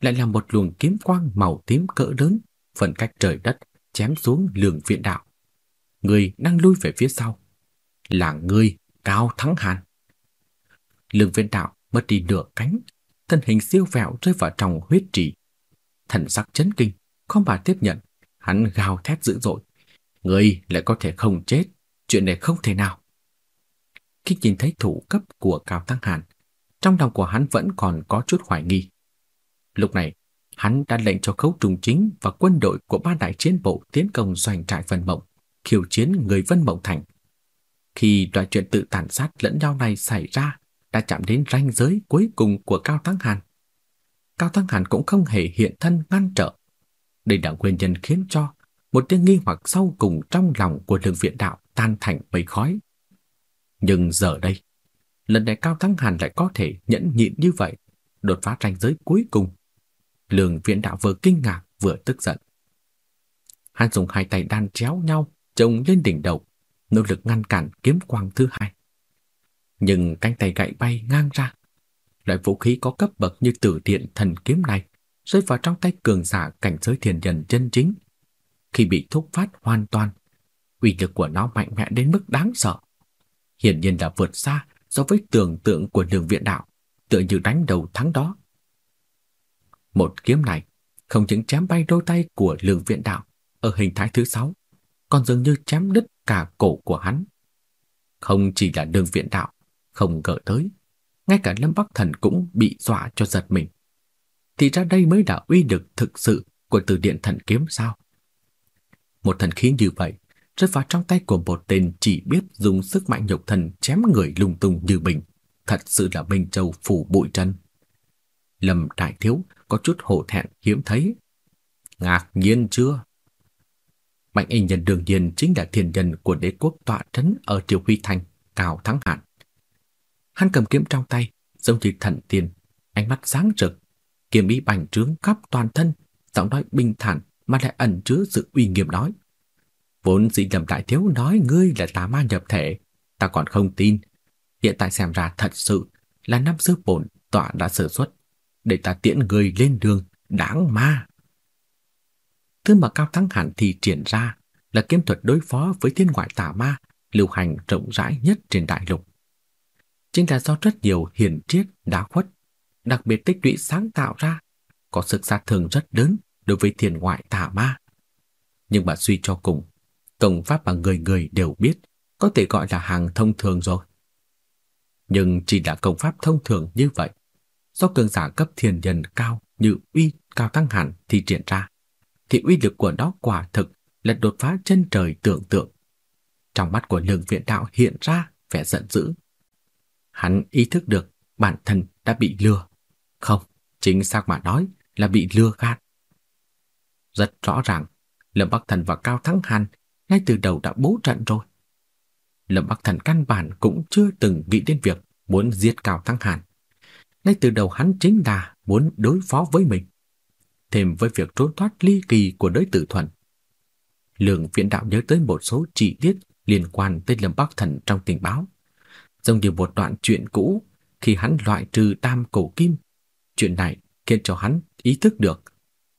lại là một luồng kiếm quang màu tím cỡ lớn, phần cách trời đất chém xuống lường viện đạo. Người đang lui về phía sau, là người Cao Thắng Hàn. Lương viện đạo mất đi nửa cánh, thân hình siêu vẹo rơi vào trong huyết trì. Thần sắc chấn kinh, không bà tiếp nhận, hắn gào thét dữ dội. Người lại có thể không chết, chuyện này không thể nào. Khi nhìn thấy thủ cấp của Cao Tăng Hàn, trong lòng của hắn vẫn còn có chút hoài nghi. Lúc này, hắn đã lệnh cho khấu trùng chính và quân đội của ba đại chiến bộ tiến công doanh trại Vân Mộng, khiêu chiến người Vân Mộng Thành. Khi loại chuyện tự tàn sát lẫn nhau này xảy ra, đã chạm đến ranh giới cuối cùng của Cao Thắng Hàn. Cao Thắng Hàn cũng không hề hiện thân ngăn trở. Đây là nguyên nhân khiến cho một tiếng nghi hoặc sâu cùng trong lòng của lương viện đạo tan thành mây khói. Nhưng giờ đây, lần này Cao Thắng Hàn lại có thể nhẫn nhịn như vậy, đột phá ranh giới cuối cùng. Lương viện đạo vừa kinh ngạc vừa tức giận. Hắn dùng hai tay đan chéo nhau, chồng lên đỉnh đầu, nỗ lực ngăn cản kiếm quang thứ hai. Nhưng cánh tay gãy bay ngang ra. Loại vũ khí có cấp bậc như tử điện thần kiếm này rơi vào trong tay cường giả cảnh giới thiền nhân chân chính. Khi bị thúc phát hoàn toàn, uy lực của nó mạnh mẽ đến mức đáng sợ. Hiển nhiên đã vượt xa so với tưởng tượng của đường viện đạo, tựa như đánh đầu thắng đó. Một kiếm này không những chém bay đôi tay của lương viện đạo ở hình thái thứ sáu, còn dường như chém đứt cả cổ của hắn. Không chỉ là đường viện đạo, không ngờ tới, ngay cả Lâm Bắc Thần cũng bị dọa cho giật mình. Thì ra đây mới là uy lực thực sự của từ điện thần kiếm sao? Một thần khí như vậy, rơi vào trong tay của một tên chỉ biết dùng sức mạnh nhục thần chém người lung tung như bình, thật sự là Minh Châu phủ bụi chân. Lâm Đại Thiếu có chút hổ thẹn hiếm thấy. Ngạc nhiên chưa? Mạnh y nhân đương nhiên chính là thiên nhân của đế quốc tọa trấn ở Triều Huy Thành, Cao Thắng Hạn. Hắn cầm kiếm trong tay, giống như thần tiên, ánh mắt sáng rực, kiếm ý bành trướng khắp toàn thân, giọng nói bình thản mà lại ẩn chứa sự uy nghiêm nói. Vốn dĩ lầm đại thiếu nói ngươi là tà ma nhập thể, ta còn không tin. Hiện tại xem ra thật sự là năm xưa bổn tọa đã sử xuất, để ta tiễn người lên đường, đáng ma. Thứ mà Cao Thắng Hàn thì triển ra là kiếm thuật đối phó với thiên ngoại tà ma lưu hành rộng rãi nhất trên đại lục. chính là do rất nhiều hiền triết đã khuất, đặc biệt tích lũy sáng tạo ra, có sức sát thương rất lớn đối với thiền ngoại tà ma. Nhưng mà suy cho cùng, công pháp mà người người đều biết có thể gọi là hàng thông thường rồi. Nhưng chỉ là công pháp thông thường như vậy, do cường giả cấp thiền nhân cao như uy cao tăng hẳn thì triển ra, thì uy lực của nó quả thực là đột phá chân trời tưởng tượng. Trong mắt của lương viện đạo hiện ra vẻ giận dữ. Hắn ý thức được bản thân đã bị lừa. Không, chính xác mà nói là bị lừa gạt. Rất rõ ràng, Lâm Bắc Thần và Cao Thắng Hàn ngay từ đầu đã bố trận rồi. Lâm Bắc Thần căn bản cũng chưa từng nghĩ đến việc muốn giết Cao Thắng Hàn. Ngay từ đầu hắn chính là muốn đối phó với mình. Thêm với việc trốn thoát ly kỳ của đới tử thuần. lường viện đạo nhớ tới một số chi tiết liên quan tới Lâm Bắc Thần trong tình báo. Giống như một đoạn chuyện cũ khi hắn loại trừ tam cổ kim. Chuyện này khiến cho hắn ý thức được.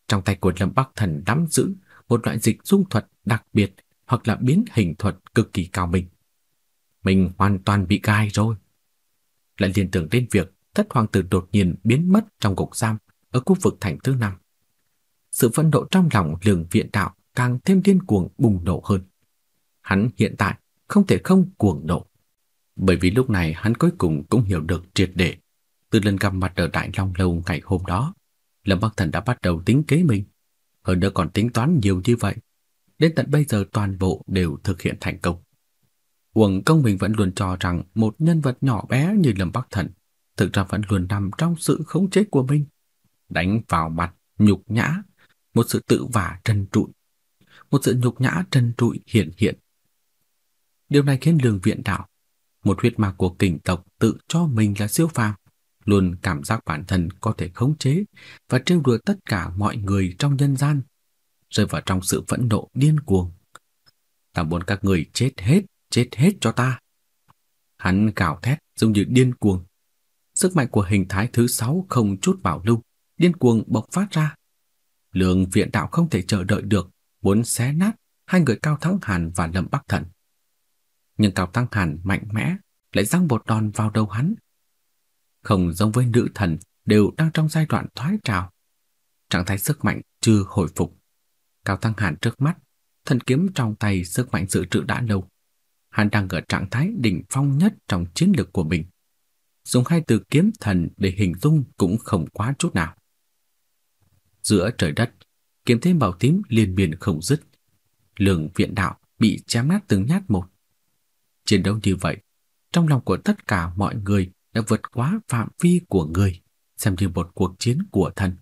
Trong tay của Lâm Bắc Thần nắm giữ một loại dịch dung thuật đặc biệt hoặc là biến hình thuật cực kỳ cao minh. Mình hoàn toàn bị gai rồi. Lại liên tưởng đến việc thất hoàng tử đột nhiên biến mất trong cục giam ở khu vực thành thứ năm. Sự phẫn nộ trong lòng lường viện đạo càng thêm điên cuồng bùng nổ hơn. Hắn hiện tại không thể không cuồng nộ. Bởi vì lúc này hắn cuối cùng cũng hiểu được triệt để. Từ lần gặp mặt ở Đại Long Lâu ngày hôm đó, Lâm Bắc Thần đã bắt đầu tính kế mình. Hơn nữa còn tính toán nhiều như vậy. Đến tận bây giờ toàn bộ đều thực hiện thành công. Quần công mình vẫn luôn cho rằng một nhân vật nhỏ bé như Lâm Bắc Thần thực ra vẫn luôn nằm trong sự khống chế của mình. Đánh vào mặt, nhục nhã, một sự tự vả trần trụi. Một sự nhục nhã trần trụi hiện hiện. Điều này khiến lương viện đạo, một huyết mạch của kình tộc tự cho mình là siêu phàm, luôn cảm giác bản thân có thể khống chế và trêu đùa tất cả mọi người trong nhân gian, rơi vào trong sự phẫn nộ điên cuồng. Ta muốn các người chết hết, chết hết cho ta. Hắn gào thét giống như điên cuồng. Sức mạnh của hình thái thứ sáu không chút bảo lưu, điên cuồng bộc phát ra. Lượng viện đạo không thể chờ đợi được, muốn xé nát hai người Cao Thắng Hàn và Lâm Bắc Thần. Nhưng Cao Thắng Hàn mạnh mẽ, lại giăng bột đòn vào đầu hắn. Không giống với nữ thần đều đang trong giai đoạn thoái trào. Trạng thái sức mạnh chưa hồi phục. Cao tăng Hàn trước mắt, thần kiếm trong tay sức mạnh dự trữ đã lâu. Hắn đang ở trạng thái đỉnh phong nhất trong chiến lược của mình. Dùng hai từ kiếm thần để hình dung cũng không quá chút nào. Giữa trời đất, kiếm thế màu tím liên miên không dứt. Lường viện đạo bị chém nát từng nhát một. Chiến đấu như vậy, trong lòng của tất cả mọi người đã vượt quá phạm vi của người, xem như một cuộc chiến của thần.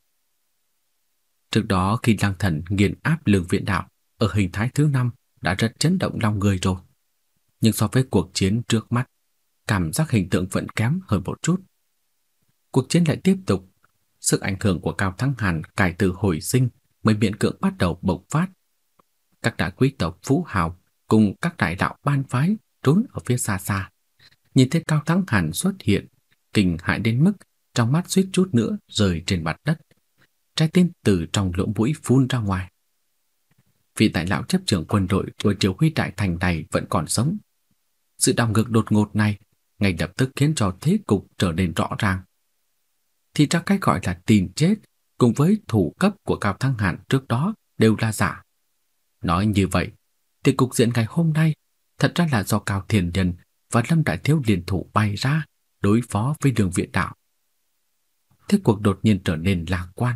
Trước đó khi Lăng Thần nghiền áp lương viện đạo ở hình thái thứ năm đã rất chấn động lòng người rồi. Nhưng so với cuộc chiến trước mắt, cảm giác hình tượng vẫn kém hơn một chút. Cuộc chiến lại tiếp tục, sức ảnh hưởng của Cao Thắng Hàn cải từ hồi sinh mới miễn cưỡng bắt đầu bộc phát. Các đại quý tộc phú hào cùng các đại đạo ban phái trốn ở phía xa xa. Nhìn thấy Cao Thắng Hàn xuất hiện, kinh hại đến mức trong mắt suýt chút nữa rơi trên mặt đất. Trái tim từ trong lỗ mũi phun ra ngoài. Vị đại lão chấp trưởng quân đội của triều huy đại thành này vẫn còn sống. Sự đảo ngược đột ngột này ngay lập tức khiến cho thế cục trở nên rõ ràng. Thì ra cái gọi là tìm chết cùng với thủ cấp của Cao Thăng Hàn trước đó đều là giả. Nói như vậy, thì cục diện ngày hôm nay thật ra là do Cao Thiền Nhân và Lâm Đại Thiếu liên thủ bay ra đối phó với đường viện đạo. Thế cuộc đột nhiên trở nên lạc quan.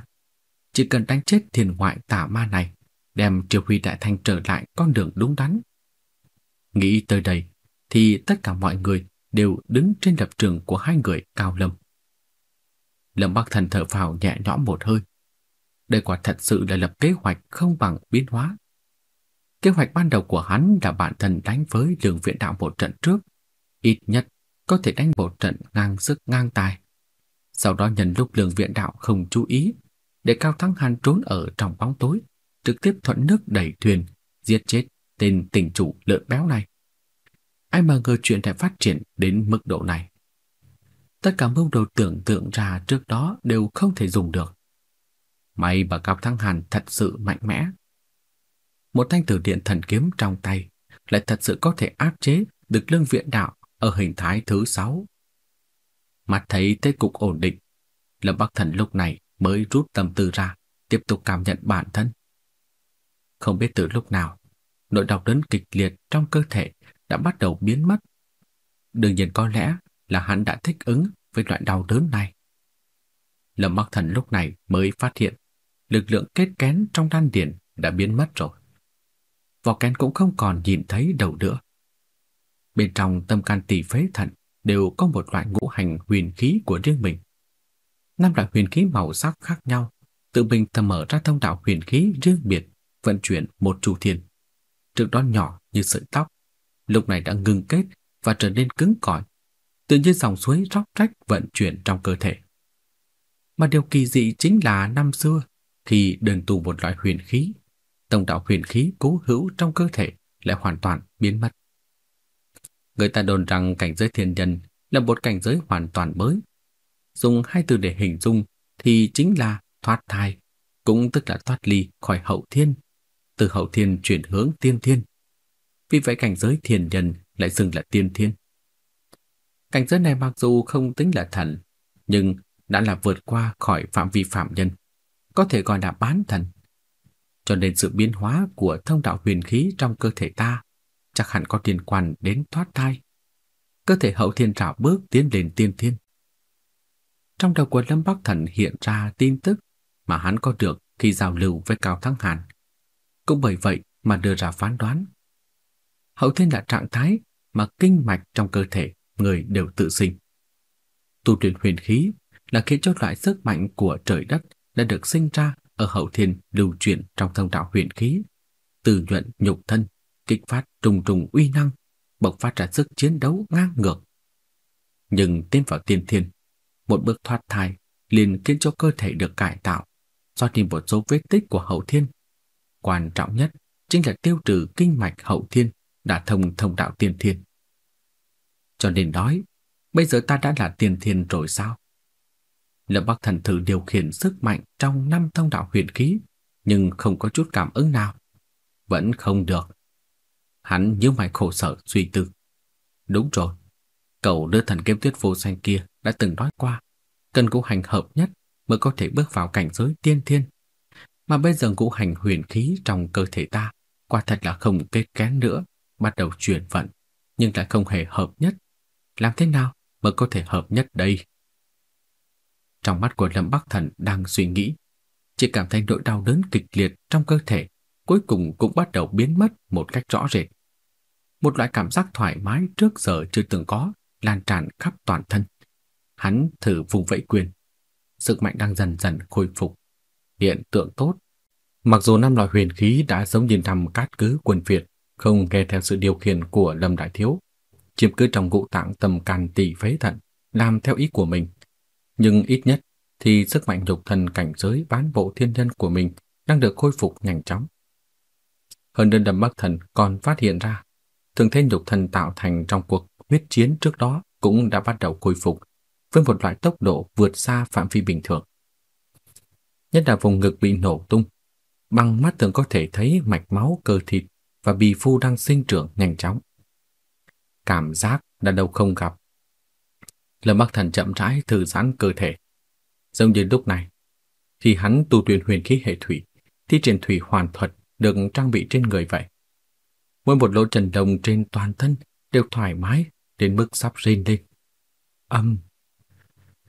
Chỉ cần đánh chết thiền ngoại tà ma này, đem triều huy đại thanh trở lại con đường đúng đắn. Nghĩ tới đây, thì tất cả mọi người đều đứng trên lập trường của hai người Cao Lâm. Lâm Bắc Thần thở phào nhẹ nhõm một hơi. Đây quả thật sự là lập kế hoạch không bằng biến hóa. Kế hoạch ban đầu của hắn là bản thân đánh với đường viện đạo một trận trước. Ít nhất có thể đánh một trận ngang sức ngang tài. Sau đó nhân lúc lường viện đạo không chú ý, để Cao Thắng Hàn trốn ở trong bóng tối, trực tiếp thuận nước đẩy thuyền, giết chết tên tỉnh chủ lợn béo này. Ai mà ngờ chuyện lại phát triển đến mức độ này. Tất cả mưu đồ tưởng tượng ra trước đó đều không thể dùng được. May bà Cao thắng Hàn thật sự mạnh mẽ. Một thanh tử điện thần kiếm trong tay lại thật sự có thể áp chế được lương viện đạo ở hình thái thứ sáu. Mặt thấy thế cục ổn định, Lâm Bắc Thần lúc này mới rút tâm tư ra, tiếp tục cảm nhận bản thân. Không biết từ lúc nào, nỗi đau đớn kịch liệt trong cơ thể đã bắt đầu biến mất. Đương nhiên có lẽ là hắn đã thích ứng với loại đau đớn này. Lâm Bắc Thần lúc này mới phát hiện lực lượng kết kén trong đan điền đã biến mất rồi. Vỏ kén cũng không còn nhìn thấy đầu nữa. Bên trong tâm can tỷ phế thận đều có một loại ngũ hành huyền khí của riêng mình. Năm loại huyền khí màu sắc khác nhau, tự mình thầm mở ra thông đạo huyền khí riêng biệt, vận chuyển một chu thiên. Trước đó nhỏ như sợi tóc, lúc này đã ngừng kết và trở nên cứng cỏi, tự như dòng suối róc rách vận chuyển trong cơ thể. Mà điều kỳ dị chính là năm xưa, khi đơn tu một loại huyền khí, tổng đạo huyền khí cố hữu trong cơ thể lại hoàn toàn biến mất. Người ta đồn rằng cảnh giới thiên nhân là một cảnh giới hoàn toàn mới. Dùng hai từ để hình dung thì chính là thoát thai, cũng tức là thoát ly khỏi hậu thiên, từ hậu thiên chuyển hướng tiên thiên. Vì vậy cảnh giới thiên nhân lại dừng là tiên thiên. Cảnh giới này mặc dù không tính là thần, nhưng đã là vượt qua khỏi phạm vi phạm nhân, có thể gọi là bán thần. Cho nên sự biến hóa của thông đạo huyền khí trong cơ thể ta chắc hẳn có liên quan đến thoát thai. Cơ thể hậu thiên trảo bước tiến lên tiên thiên. Trong đầu của Lâm Bắc Thần hiện ra tin tức mà hắn có được khi giao lưu với Cao Thắng Hàn. Cũng bởi vậy mà đưa ra phán đoán. Hậu thiên là trạng thái mà kinh mạch trong cơ thể người đều tự sinh. Tu truyền huyền khí là khiến cho loại sức mạnh của trời đất đã được sinh ra ở hậu thiên lưu chuyển trong thông đạo huyền khí, từ nhuận nhục thân, kích phát trùng trùng uy năng, bộc phát ra sức chiến đấu ngang ngược. Nhưng tiến vào tiên thiên, một bước thoát thai liền khiến cho cơ thể được cải tạo, do tìm một số vết tích của hậu thiên. Quan trọng nhất chính là tiêu trừ kinh mạch hậu thiên đã thông thông đạo tiên thiên. Cho nên nói, bây giờ ta đã là tiên thiên rồi sao? Lâm Bắc Thần thử điều khiển sức mạnh trong năm thông đạo huyền khí, nhưng không có chút cảm ứng nào. Vẫn không được. Hắn như mày khổ sở suy tư. Đúng rồi, cậu đưa thần kiếm tuyết vô danh kia đã từng nói qua, cần ngũ hành hợp nhất mới có thể bước vào cảnh giới tiên thiên. Mà bây giờ ngũ hành huyền khí trong cơ thể ta quả thật là không kết kén nữa, bắt đầu chuyển vận, nhưng lại không hề hợp nhất. Làm thế nào mới có thể hợp nhất đây? Trong mắt của Lâm Bắc Thần đang suy nghĩ, chỉ cảm thấy nỗi đau đớn kịch liệt trong cơ thể cuối cùng cũng bắt đầu biến mất một cách rõ rệt. Một loại cảm giác thoải mái trước giờ chưa từng có lan tràn khắp toàn thân. Hắn thử vùng vẫy quyền. Sức mạnh đang dần dần khôi phục. Hiện tượng tốt. Mặc dù năm loại huyền khí đã giống như nằm cát cứ quần Việt, không nghe theo sự điều khiển của Lâm Đại Thiếu, chiếm cứ trong ngũ tạng tầm can tỷ phế thận, làm theo ý của mình. Nhưng ít nhất thì sức mạnh dục thần cảnh giới bán bộ thiên nhân của mình đang được khôi phục nhanh chóng. Hơn đơn đầm bắc thần còn phát hiện ra, thường thế nhục thân tạo thành trong cuộc huyết chiến trước đó cũng đã bắt đầu khôi phục với một loại tốc độ vượt xa phạm vi bình thường. Nhất là vùng ngực bị nổ tung, bằng mắt thường có thể thấy mạch máu cơ thịt và bì phu đang sinh trưởng nhanh chóng. Cảm giác đã đâu không gặp. Lâm Bắc Thần chậm rãi thư giãn cơ thể. Giống như lúc này, khi hắn tu luyện huyền khí hệ thủy, thi triển thủy hoàn thuật được trang bị trên người vậy. Mỗi một lỗ chân đồng trên toàn thân đều thoải mái đến mức sắp rên lên. Âm.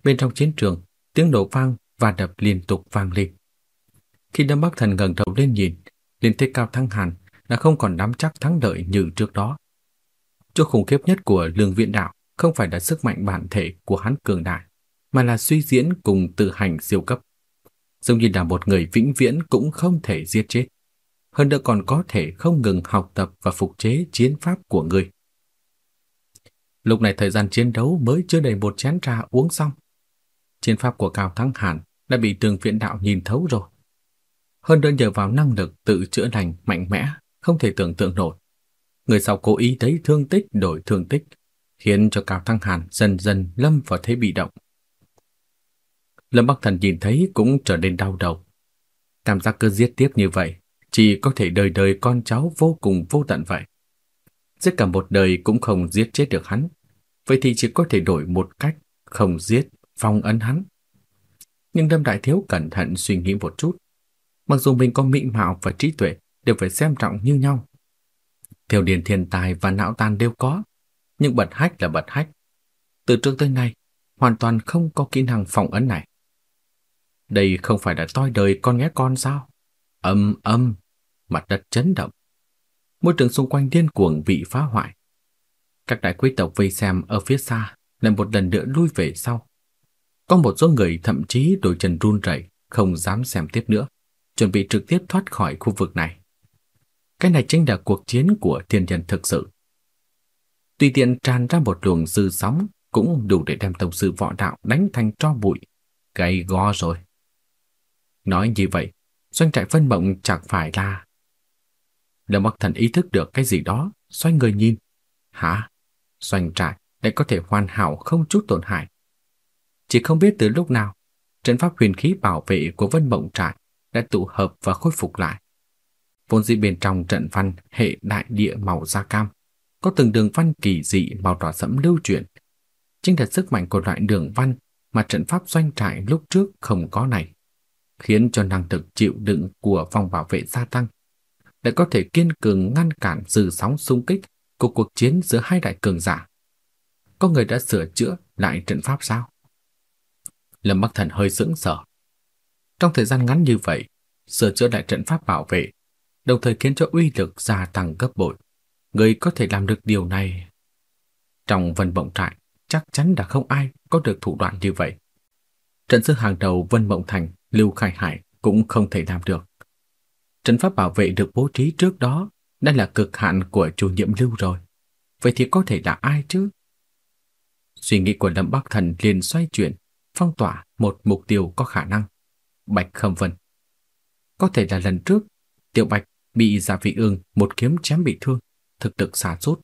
Bên trong chiến trường, tiếng nổ vang và đập liên tục vang lên. Khi Lâm Bắc Thần ngẩng đầu lên nhìn, liền thấy Cao Thăng Hàn đã không còn nắm chắc thắng lợi như trước đó. Chỗ khủng khiếp nhất của lương viện đạo không phải là sức mạnh bản thể của hắn cường đại, mà là suy diễn cùng tự hành siêu cấp. Giống như là một người vĩnh viễn cũng không thể giết chết. Hơn nữa còn có thể không ngừng học tập và phục chế chiến pháp của người. Lúc này thời gian chiến đấu mới chưa đầy một chén trà uống xong. Chiến pháp của Cao Thắng Hàn đã bị tường Viễn đạo nhìn thấu rồi. Hơn nữa nhờ vào năng lực tự chữa lành mạnh mẽ, không thể tưởng tượng nổi. Người sau cố ý thấy thương tích đổi thương tích, khiến cho Cao Thăng Hàn dần dần lâm vào thế bị động. Lâm Bắc Thần nhìn thấy cũng trở nên đau đầu. Cảm giác cứ giết tiếp như vậy, chỉ có thể đời đời con cháu vô cùng vô tận vậy. Giết cả một đời cũng không giết chết được hắn, vậy thì chỉ có thể đổi một cách, không giết, phong ấn hắn. Nhưng Lâm Đại Thiếu cẩn thận suy nghĩ một chút. Mặc dù mình có mỹ mạo và trí tuệ đều phải xem trọng như nhau. Thiều điền thiên tài và não tàn đều có, nhưng bật hách là bật hách. Từ trước tới nay, hoàn toàn không có kỹ năng phong ấn này. Đây không phải là toi đời con nghe con sao? Âm âm, mặt đất chấn động. Môi trường xung quanh điên cuồng bị phá hoại. Các đại quý tộc vây xem ở phía xa lại một lần nữa lui về sau. Có một số người thậm chí đôi chân run rẩy, không dám xem tiếp nữa, chuẩn bị trực tiếp thoát khỏi khu vực này. Cái này chính là cuộc chiến của thiên nhân thực sự. Tùy tiện tràn ra một luồng dư sóng cũng đủ để đem tổng sư võ đạo đánh thành tro bụi, gầy go rồi. Nói như vậy, doanh trại phân mộng chẳng phải là... Lâm Bắc Thần ý thức được cái gì đó, xoay người nhìn. Hả? Doanh trại lại có thể hoàn hảo không chút tổn hại. Chỉ không biết từ lúc nào, trận pháp huyền khí bảo vệ của Vân Mộng Trại đã tụ hợp và khôi phục lại. Vốn dĩ bên trong trận văn hệ đại địa màu da cam, có từng đường văn kỳ dị màu đỏ sẫm lưu chuyển. Chính là sức mạnh của loại đường văn mà trận pháp doanh trại lúc trước không có này, khiến cho năng lực chịu đựng của phòng bảo vệ gia tăng, để có thể kiên cường ngăn cản dư sóng xung kích của cuộc chiến giữa hai đại cường giả. Có người đã sửa chữa lại trận pháp sao? Lâm Bắc Thần hơi sững sờ. Trong thời gian ngắn như vậy, sửa chữa lại trận pháp bảo vệ, đồng thời khiến cho uy lực gia tăng gấp bội. Người có thể làm được điều này. Trong vân bộng trại, chắc chắn đã không ai có được thủ đoạn như vậy. Trận sư hàng đầu Vân Mộng Thành, Lưu Khải Hải cũng không thể làm được. Trận pháp bảo vệ được bố trí trước đó đã là cực hạn của chủ nhiệm Lưu rồi. Vậy thì có thể là ai chứ? Suy nghĩ của Lâm Bắc Thần liền xoay chuyển, phong tỏa một mục tiêu có khả năng. Bạch Khâm Vân. Có thể là lần trước, Tiểu Bạch bị Giả Vị Ương một kiếm chém bị thương, thực lực xa sút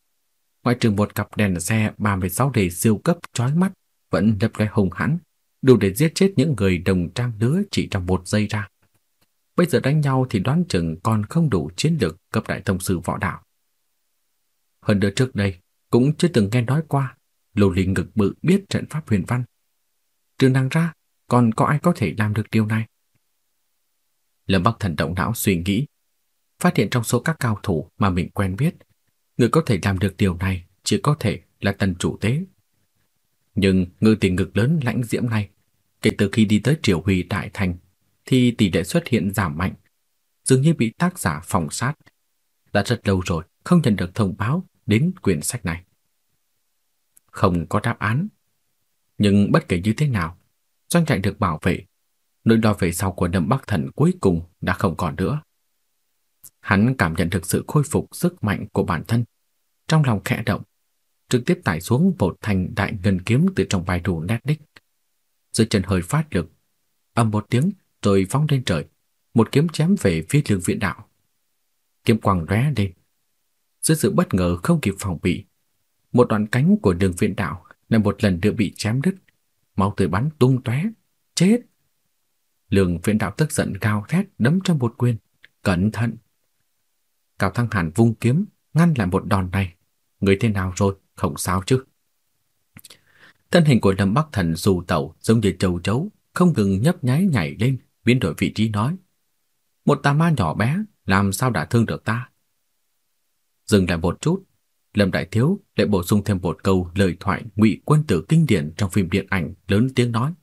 Ngoại trừ một cặp đèn xe 36 đề siêu cấp chói mắt vẫn lấp lóe hùng hãn, đủ để giết chết những người đồng trang lứa chỉ trong một giây ra. Bây giờ đánh nhau thì đoán chừng còn không đủ chiến lược cấp đại thông sư võ đạo. Hơn nữa trước đây, cũng chưa từng nghe nói qua Lô Linh ngực bự biết trận pháp huyền văn. Trừ nàng ra, còn có ai có thể làm được điều này? Lâm Bắc Thần động não suy nghĩ, phát hiện trong số các cao thủ mà mình quen biết, người có thể làm được điều này chỉ có thể là tần chủ tế. Nhưng ngư tình ngực lớn lãnh diễm này, kể từ khi đi tới triều huy đại thành, thì tỷ lệ xuất hiện giảm mạnh, dường như bị tác giả phòng sát. Đã rất lâu rồi không nhận được thông báo đến quyển sách này. Không có đáp án. Nhưng bất kể như thế nào, doanh trại được bảo vệ, nỗi lo về sau của Đâm Bắc Thần cuối cùng đã không còn nữa. Hắn cảm nhận được sự khôi phục sức mạnh của bản thân, trong lòng khẽ động, trực tiếp tải xuống một thành đại ngân kiếm từ trong bài đủ nét đích. Dưới chân hơi phát lực, âm một tiếng rồi phóng lên trời, một kiếm chém về phía lương viện đạo. Kiếm quang lóe lên. Dưới sự bất ngờ không kịp phòng bị, một đoạn cánh của đường viện đạo lại một lần nữa bị chém đứt, máu tươi bắn tung tóe, chết. Lương viện đạo tức giận gào thét đấm cho một quyền, cẩn thận. Cao Thăng Hàn vung kiếm, ngăn lại một đòn này. Người thế nào rồi, không sao chứ? Thân hình của Lâm Bắc Thần dù tẩu giống như châu chấu, không ngừng nhấp nháy nhảy lên, biến đổi vị trí nói. Một tà ma nhỏ bé, làm sao đã thương được ta? Dừng lại một chút, Lâm Đại Thiếu lại bổ sung thêm một câu lời thoại ngụy quân tử kinh điển trong phim điện ảnh lớn tiếng nói.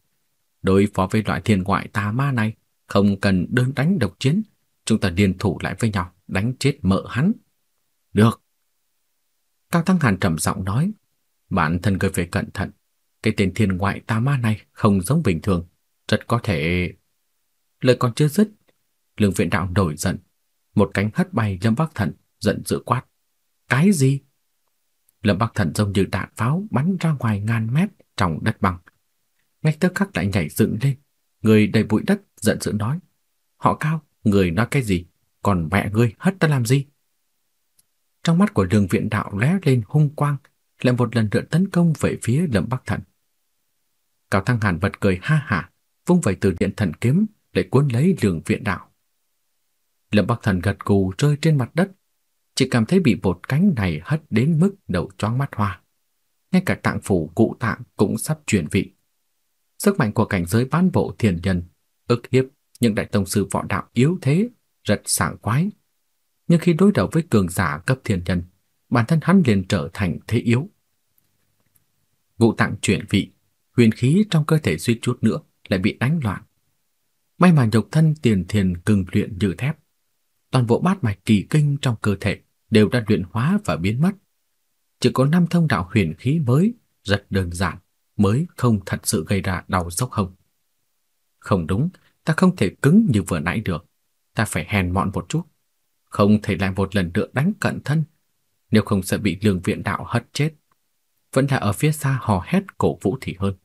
Đối phó với loại thiên ngoại tà ma này, không cần đơn đánh độc chiến, chúng ta liên thủ lại với nhau, đánh chết mợ hắn. Được. Cao Thăng Hàn trầm giọng nói, bản thân cười phải cẩn thận, cái tên thiên ngoại tà ma này không giống bình thường, rất có thể... Lời còn chưa dứt, lương viện đạo nổi giận, một cánh hất bay Lâm Bắc Thần, giận dữ quát. Cái gì? Lâm Bắc Thần giống như đạn pháo bắn ra ngoài ngàn mét trong đất bằng. Ngay tức khắc lại nhảy dựng lên, người đầy bụi đất giận dữ nói. Họ cao, người nói cái gì? Còn mẹ ngươi hất ta làm gì? Trong mắt của đường viện đạo lóe lên hung quang, lại một lần nữa tấn công về phía Lâm Bắc Thần. Cao Thăng Hàn bật cười ha hả, vung vẩy từ điện thần kiếm để cuốn lấy lường viện đạo. Lâm Bắc Thần gật gù rơi trên mặt đất, chỉ cảm thấy bị bột cánh này hất đến mức đầu choáng mắt hoa. ngay cả tạng phủ cụ tạng cũng sắp chuyển vị. Sức mạnh của cảnh giới bán bộ thiền nhân ức hiếp những đại tông sư võ đạo yếu thế, rất sảng khoái. Nhưng khi đối đầu với cường giả cấp thiền nhân, bản thân hắn liền trở thành thế yếu. Ngũ tạng chuyển vị, huyền khí trong cơ thể suy chút nữa lại bị đánh loạn. May mà nhục thân tiền thiền cưng luyện như thép. Toàn bộ bát mạch kỳ kinh trong cơ thể đều đã luyện hóa và biến mất. Chỉ có năm thông đạo huyền khí mới rất đơn giản mới không thật sự gây ra đau dốc hông. Không đúng, ta không thể cứng như vừa nãy được, ta phải hèn mọn một chút, không thể lại một lần nữa đánh cận thân, nếu không sẽ bị lương viện đạo hất chết. Vẫn là ở phía xa hò hét cổ vũ thì hơn.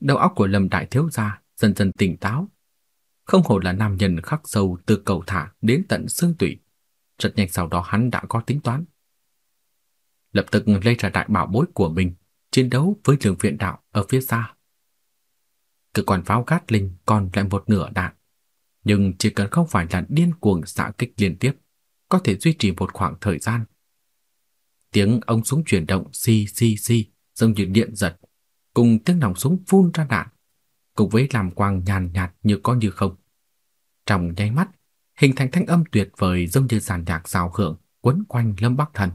Đầu óc của Lâm Đại Thiếu Gia dần dần tỉnh táo. Không hổ là nam nhân khắc sâu từ cầu thả đến tận xương tủy. Rất nhanh sau đó hắn đã có tính toán. Lập tức lấy ra đại bảo bối của mình, chiến đấu với trường viện đạo ở phía xa. Cơ quan pháo gát linh còn lại một nửa đạn, nhưng chỉ cần không phải là điên cuồng xạ kích liên tiếp, có thể duy trì một khoảng thời gian. Tiếng ống súng chuyển động xì xì xì giống như điện giật, cùng tiếng nòng súng phun ra đạn, cùng với làm quang nhàn nhạt như có như không. Trong nháy mắt, hình thành thanh âm tuyệt vời giống như giàn nhạc giao hưởng quấn quanh Lâm Bắc Thần.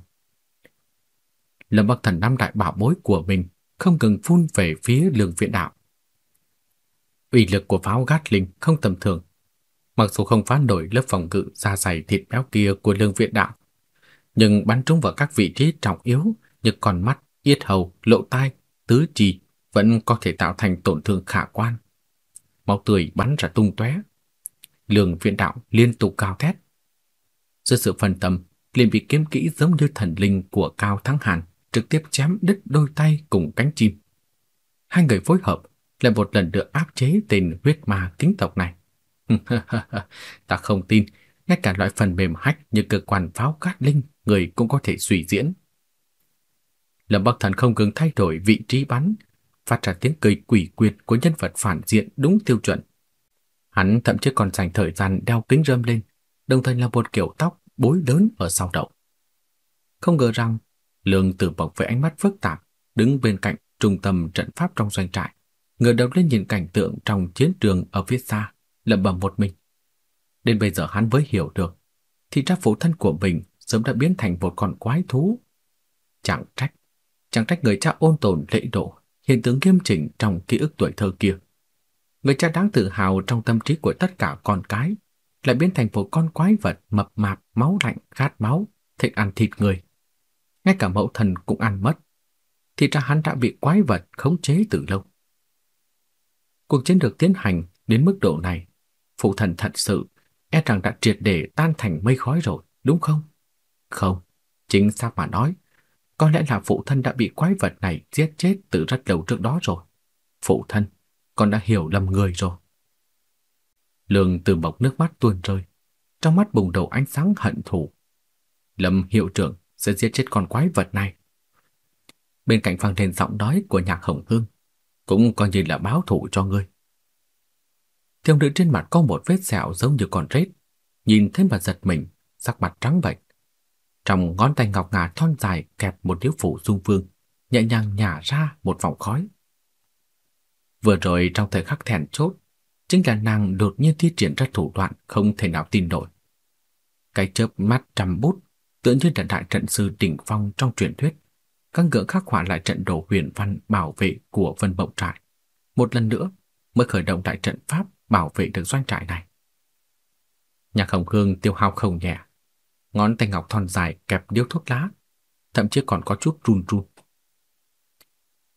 Lâm Bắc Thần năm đại bảo bối của mình không ngừng phun về phía Lương Viện Đạo. Uy lực của pháo Gatling không tầm thường. Mặc dù không phá nổi lớp phòng ngự da dày thịt béo kia của Lương Viện Đạo, nhưng bắn trúng vào các vị trí trọng yếu như con mắt, yết hầu, lộ tai, tứ chi vẫn có thể tạo thành tổn thương khả quan. Máu tươi bắn ra tung tóe. Lương Viện Đạo liên tục cao thét. Dưới sự phân tâm, liền bị kiếm kỹ giống như thần linh của Cao Thắng Hàn trực tiếp chém đứt đôi tay cùng cánh chim. Hai người phối hợp lại một lần nữa áp chế tên huyết ma kính tộc này. Ta không tin, ngay cả loại phần mềm hack như cơ quan pháo cát linh người cũng có thể suy diễn. Lâm Bắc Thần không ngừng thay đổi vị trí bắn, phát ra tiếng cười quỷ quyệt của nhân vật phản diện đúng tiêu chuẩn. Hắn thậm chí còn dành thời gian đeo kính râm lên, đồng thời là một kiểu tóc bối lớn ở sau đầu. Không ngờ rằng Lương Tử Bộc với ánh mắt phức tạp, đứng bên cạnh trung tâm trận pháp trong doanh trại, ngửa đầu lên nhìn cảnh tượng trong chiến trường ở phía xa, lẩm bẩm một mình. Đến bây giờ hắn mới hiểu được, thì ra phụ thân của mình sớm đã biến thành một con quái thú. Chẳng trách, chẳng trách người cha ôn tồn lễ độ, hiện tượng nghiêm chỉnh trong ký ức tuổi thơ kia. Người cha đáng tự hào trong tâm trí của tất cả con cái, lại biến thành một con quái vật mập mạp, máu lạnh, khát máu, thích ăn thịt người ngay cả mẫu thần cũng ăn mất. Thì ra hắn đã bị quái vật khống chế từ lâu. Cuộc chiến được tiến hành đến mức độ này, phụ thần thật sự e rằng đã triệt để tan thành mây khói rồi, đúng không? Không, chính xác mà nói, có lẽ là phụ thân đã bị quái vật này giết chết từ rất lâu trước đó rồi. Phụ thân, con đã hiểu lầm người rồi. Lương từ bọc nước mắt tuôn rơi, trong mắt bùng đầu ánh sáng hận thù. Lâm hiệu trưởng sẽ giết chết con quái vật này. Bên cạnh vang lên giọng nói của Nhạc Hồng Hương, cũng coi như là báo thù cho ngươi. Thiếu nữ trên mặt có một vết sẹo giống như con rết, nhìn thấy mà giật mình, sắc mặt trắng bệch. Trong ngón tay ngọc ngà thon dài kẹp một điếu phủ dung vương, nhẹ nhàng nhả ra một vòng khói. Vừa rồi trong thời khắc thèn chốt, chính là nàng đột nhiên thi triển ra thủ đoạn không thể nào tin nổi. Cái chớp mắt trăm bút tựa như là đại trận sư đỉnh phong trong truyền thuyết, các ngưỡng khắc họa lại trận đồ huyền văn bảo vệ của Vân Bộng trại. Một lần nữa mới khởi động đại trận pháp bảo vệ được doanh trại này. Nhạc Hồng Hương tiêu hao không nhẹ, ngón tay ngọc thon dài kẹp điếu thuốc lá, thậm chí còn có chút run run.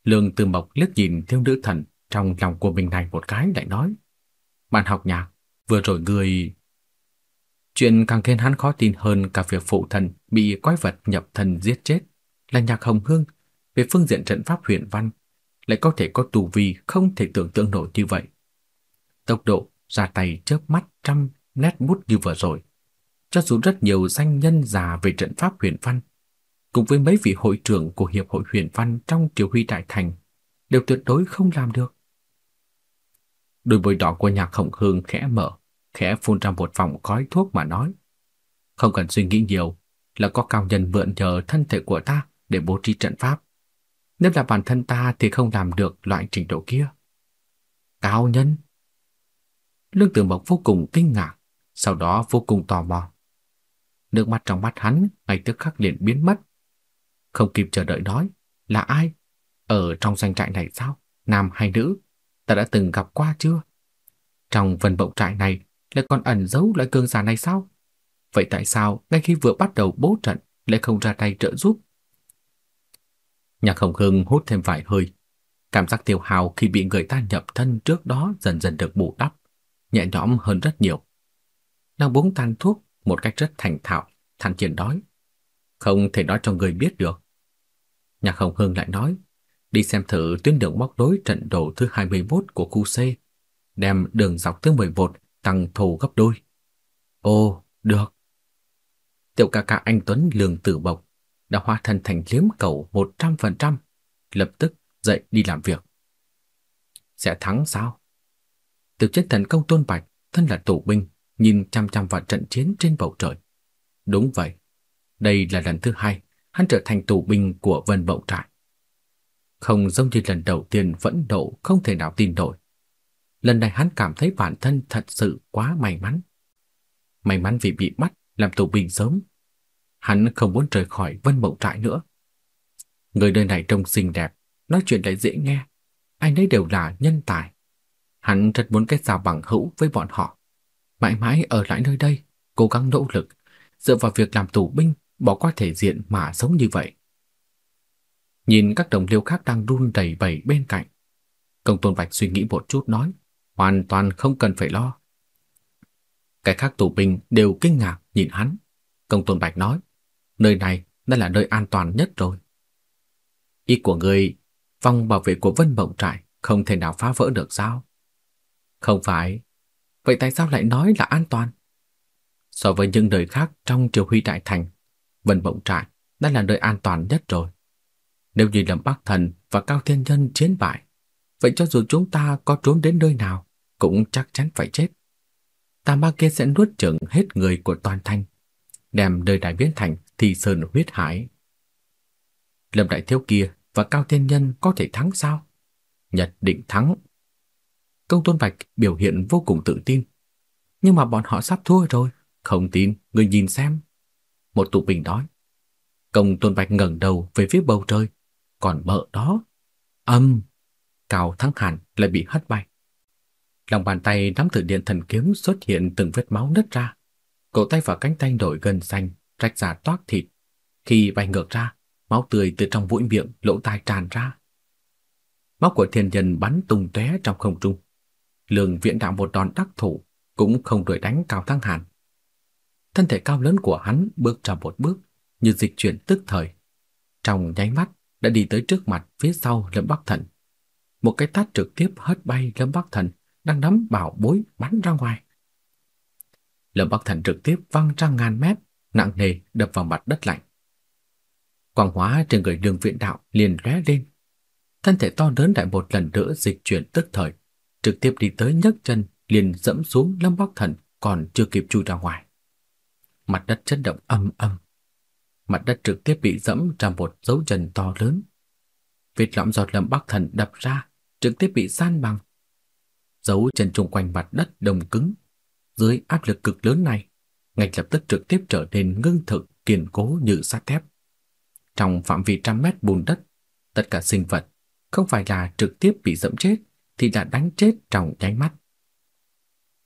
Lương Từ Mộc liếc nhìn thiếu nữ thần trong lòng của mình này một cái lại nói: "Bạn học nhạc, vừa rồi người Chuyện càng khiến hắn khó tin hơn cả việc phụ thần bị quái vật nhập thần giết chết là Nhạc Hồng Hương về phương diện trận pháp huyền văn lại có thể có tù vi không thể tưởng tượng nổi như vậy. Tốc độ ra tay chớp mắt trăm nét bút như vừa rồi, cho dù rất nhiều danh nhân già về trận pháp huyền văn, cùng với mấy vị hội trưởng của hiệp hội huyền văn trong Triều Huy đại thành, đều tuyệt đối không làm được. Đôi môi đỏ của Nhạc khổng Hương khẽ mở, khẽ phun ra một vòng khói thuốc mà nói. Không cần suy nghĩ nhiều, là có cao nhân mượn nhờ thân thể của ta để bố trí trận pháp, Nếu là bản thân ta thì không làm được loại trình độ kia. Cao nhân? Lương Tử Mộc vô cùng kinh ngạc, sau đó vô cùng tò mò. Nước mắt trong mắt hắn ngay tức khắc liền biến mất. Không kịp chờ đợi nói, là ai? Ở trong doanh trại này sao? Nam hay nữ? Ta đã từng gặp qua chưa? Trong vần bộng trại này lại còn ẩn giấu loại cương giả này sao? Vậy tại sao ngay khi vừa bắt đầu bố trận lại không ra tay trợ giúp? Nhạc Hồng Hưng hút thêm vài hơi. Cảm giác tiêu hào khi bị người ta nhập thân trước đó dần dần được bù đắp, nhẹ nhõm hơn rất nhiều. Nàng búng tan thuốc một cách rất thành thạo, thản nhiên nói. Không thể nói cho người biết được. Nhạc Hồng Hưng lại nói, đi xem thử tuyến đường móc đối trận đồ thứ 21 của khu C, đem đường dọc thứ 11 tăng thù gấp đôi. Ồ, được. Tiểu ca ca anh Tuấn lường tử bộc đã hóa thân thành liếm cầu 100%, lập tức dậy đi làm việc. Sẽ thắng sao? Tiểu chiến thần công tôn bạch, thân là tù binh, nhìn chăm chăm vào trận chiến trên bầu trời. Đúng vậy, đây là lần thứ hai hắn trở thành tù binh của vân bậu trại. Không giống như lần đầu tiên vẫn độ không thể nào tin nổi. Lần này hắn cảm thấy bản thân thật sự quá may mắn. May mắn vì bị bắt làm tù binh sớm. Hắn không muốn rời khỏi vân Bộng trại nữa. Người nơi này trông xinh đẹp, nói chuyện lại dễ nghe. Anh ấy đều là nhân tài. Hắn rất muốn kết giao bằng hữu với bọn họ. Mãi mãi ở lại nơi đây, cố gắng nỗ lực, dựa vào việc làm tù binh, bỏ qua thể diện mà sống như vậy. Nhìn các đồng liêu khác đang run đầy bẩy bên cạnh. Công tôn Bạch suy nghĩ một chút nói, hoàn toàn không cần phải lo. Cái khác tù binh đều kinh ngạc nhìn hắn. Công tôn Bạch nói, nơi này đã là nơi an toàn nhất rồi. Ý của người, vòng bảo vệ của Vân Mộng Trại không thể nào phá vỡ được sao? Không phải. Vậy tại sao lại nói là an toàn? So với những nơi khác trong triều huy đại thành, Vân Bộng Trại đã là nơi an toàn nhất rồi. Nếu như Lâm Bắc Thần và Cao Thiên Nhân chiến bại, vậy cho dù chúng ta có trốn đến nơi nào, cũng chắc chắn phải chết. Tà ma kia sẽ nuốt chửng hết người của toàn thành, đem nơi đại biến thành thì sơn huyết hải. Lâm Đại Thiếu kia và Cao Thiên Nhân có thể thắng sao? Nhất định thắng. Công Tôn Bạch biểu hiện vô cùng tự tin. Nhưng mà bọn họ sắp thua rồi. Không tin, người nhìn xem. Một tụ bình nói. Công Tôn Bạch ngẩng đầu về phía bầu trời. Còn mợ đó. Âm. Cao Thắng Hàn lại bị hất bay. Lòng bàn tay nắm thử điện thần kiếm xuất hiện từng vết máu nứt ra. Cổ tay và cánh tay đổi gần xanh, rách ra toát thịt. Khi bay ngược ra, máu tươi từ trong mũi miệng, lỗ tai tràn ra. Máu của thiên nhân bắn tung tóe trong không trung. Lương viện đạo một đòn đắc thủ, cũng không đuổi đánh Cao Thăng Hàn. Thân thể cao lớn của hắn bước ra một bước, như dịch chuyển tức thời. Trong nháy mắt đã đi tới trước mặt phía sau Lâm Bắc Thần. Một cái tát trực tiếp hất bay Lâm Bắc Thần đang nắm bảo bối bắn ra ngoài. Lâm Bắc Thần trực tiếp văng ra ngàn mét, nặng nề đập vào mặt đất lạnh. Quang hóa trên người đường viện đạo liền lóe lên. Thân thể to lớn lại một lần nữa dịch chuyển tức thời, trực tiếp đi tới nhấc chân liền dẫm xuống Lâm Bắc Thần còn chưa kịp chui ra ngoài. Mặt đất chấn động âm âm. Mặt đất trực tiếp bị dẫm ra một dấu chân to lớn. Vết lõm giọt Lâm Bắc Thần đập ra, trực tiếp bị san bằng. Dấu chân chung quanh mặt đất đồng cứng. Dưới áp lực cực lớn này, ngay lập tức trực tiếp trở nên ngưng thực, kiên cố như sắt thép. Trong phạm vi trăm mét bùn đất, tất cả sinh vật không phải là trực tiếp bị dẫm chết, thì đã đánh chết trong nháy mắt.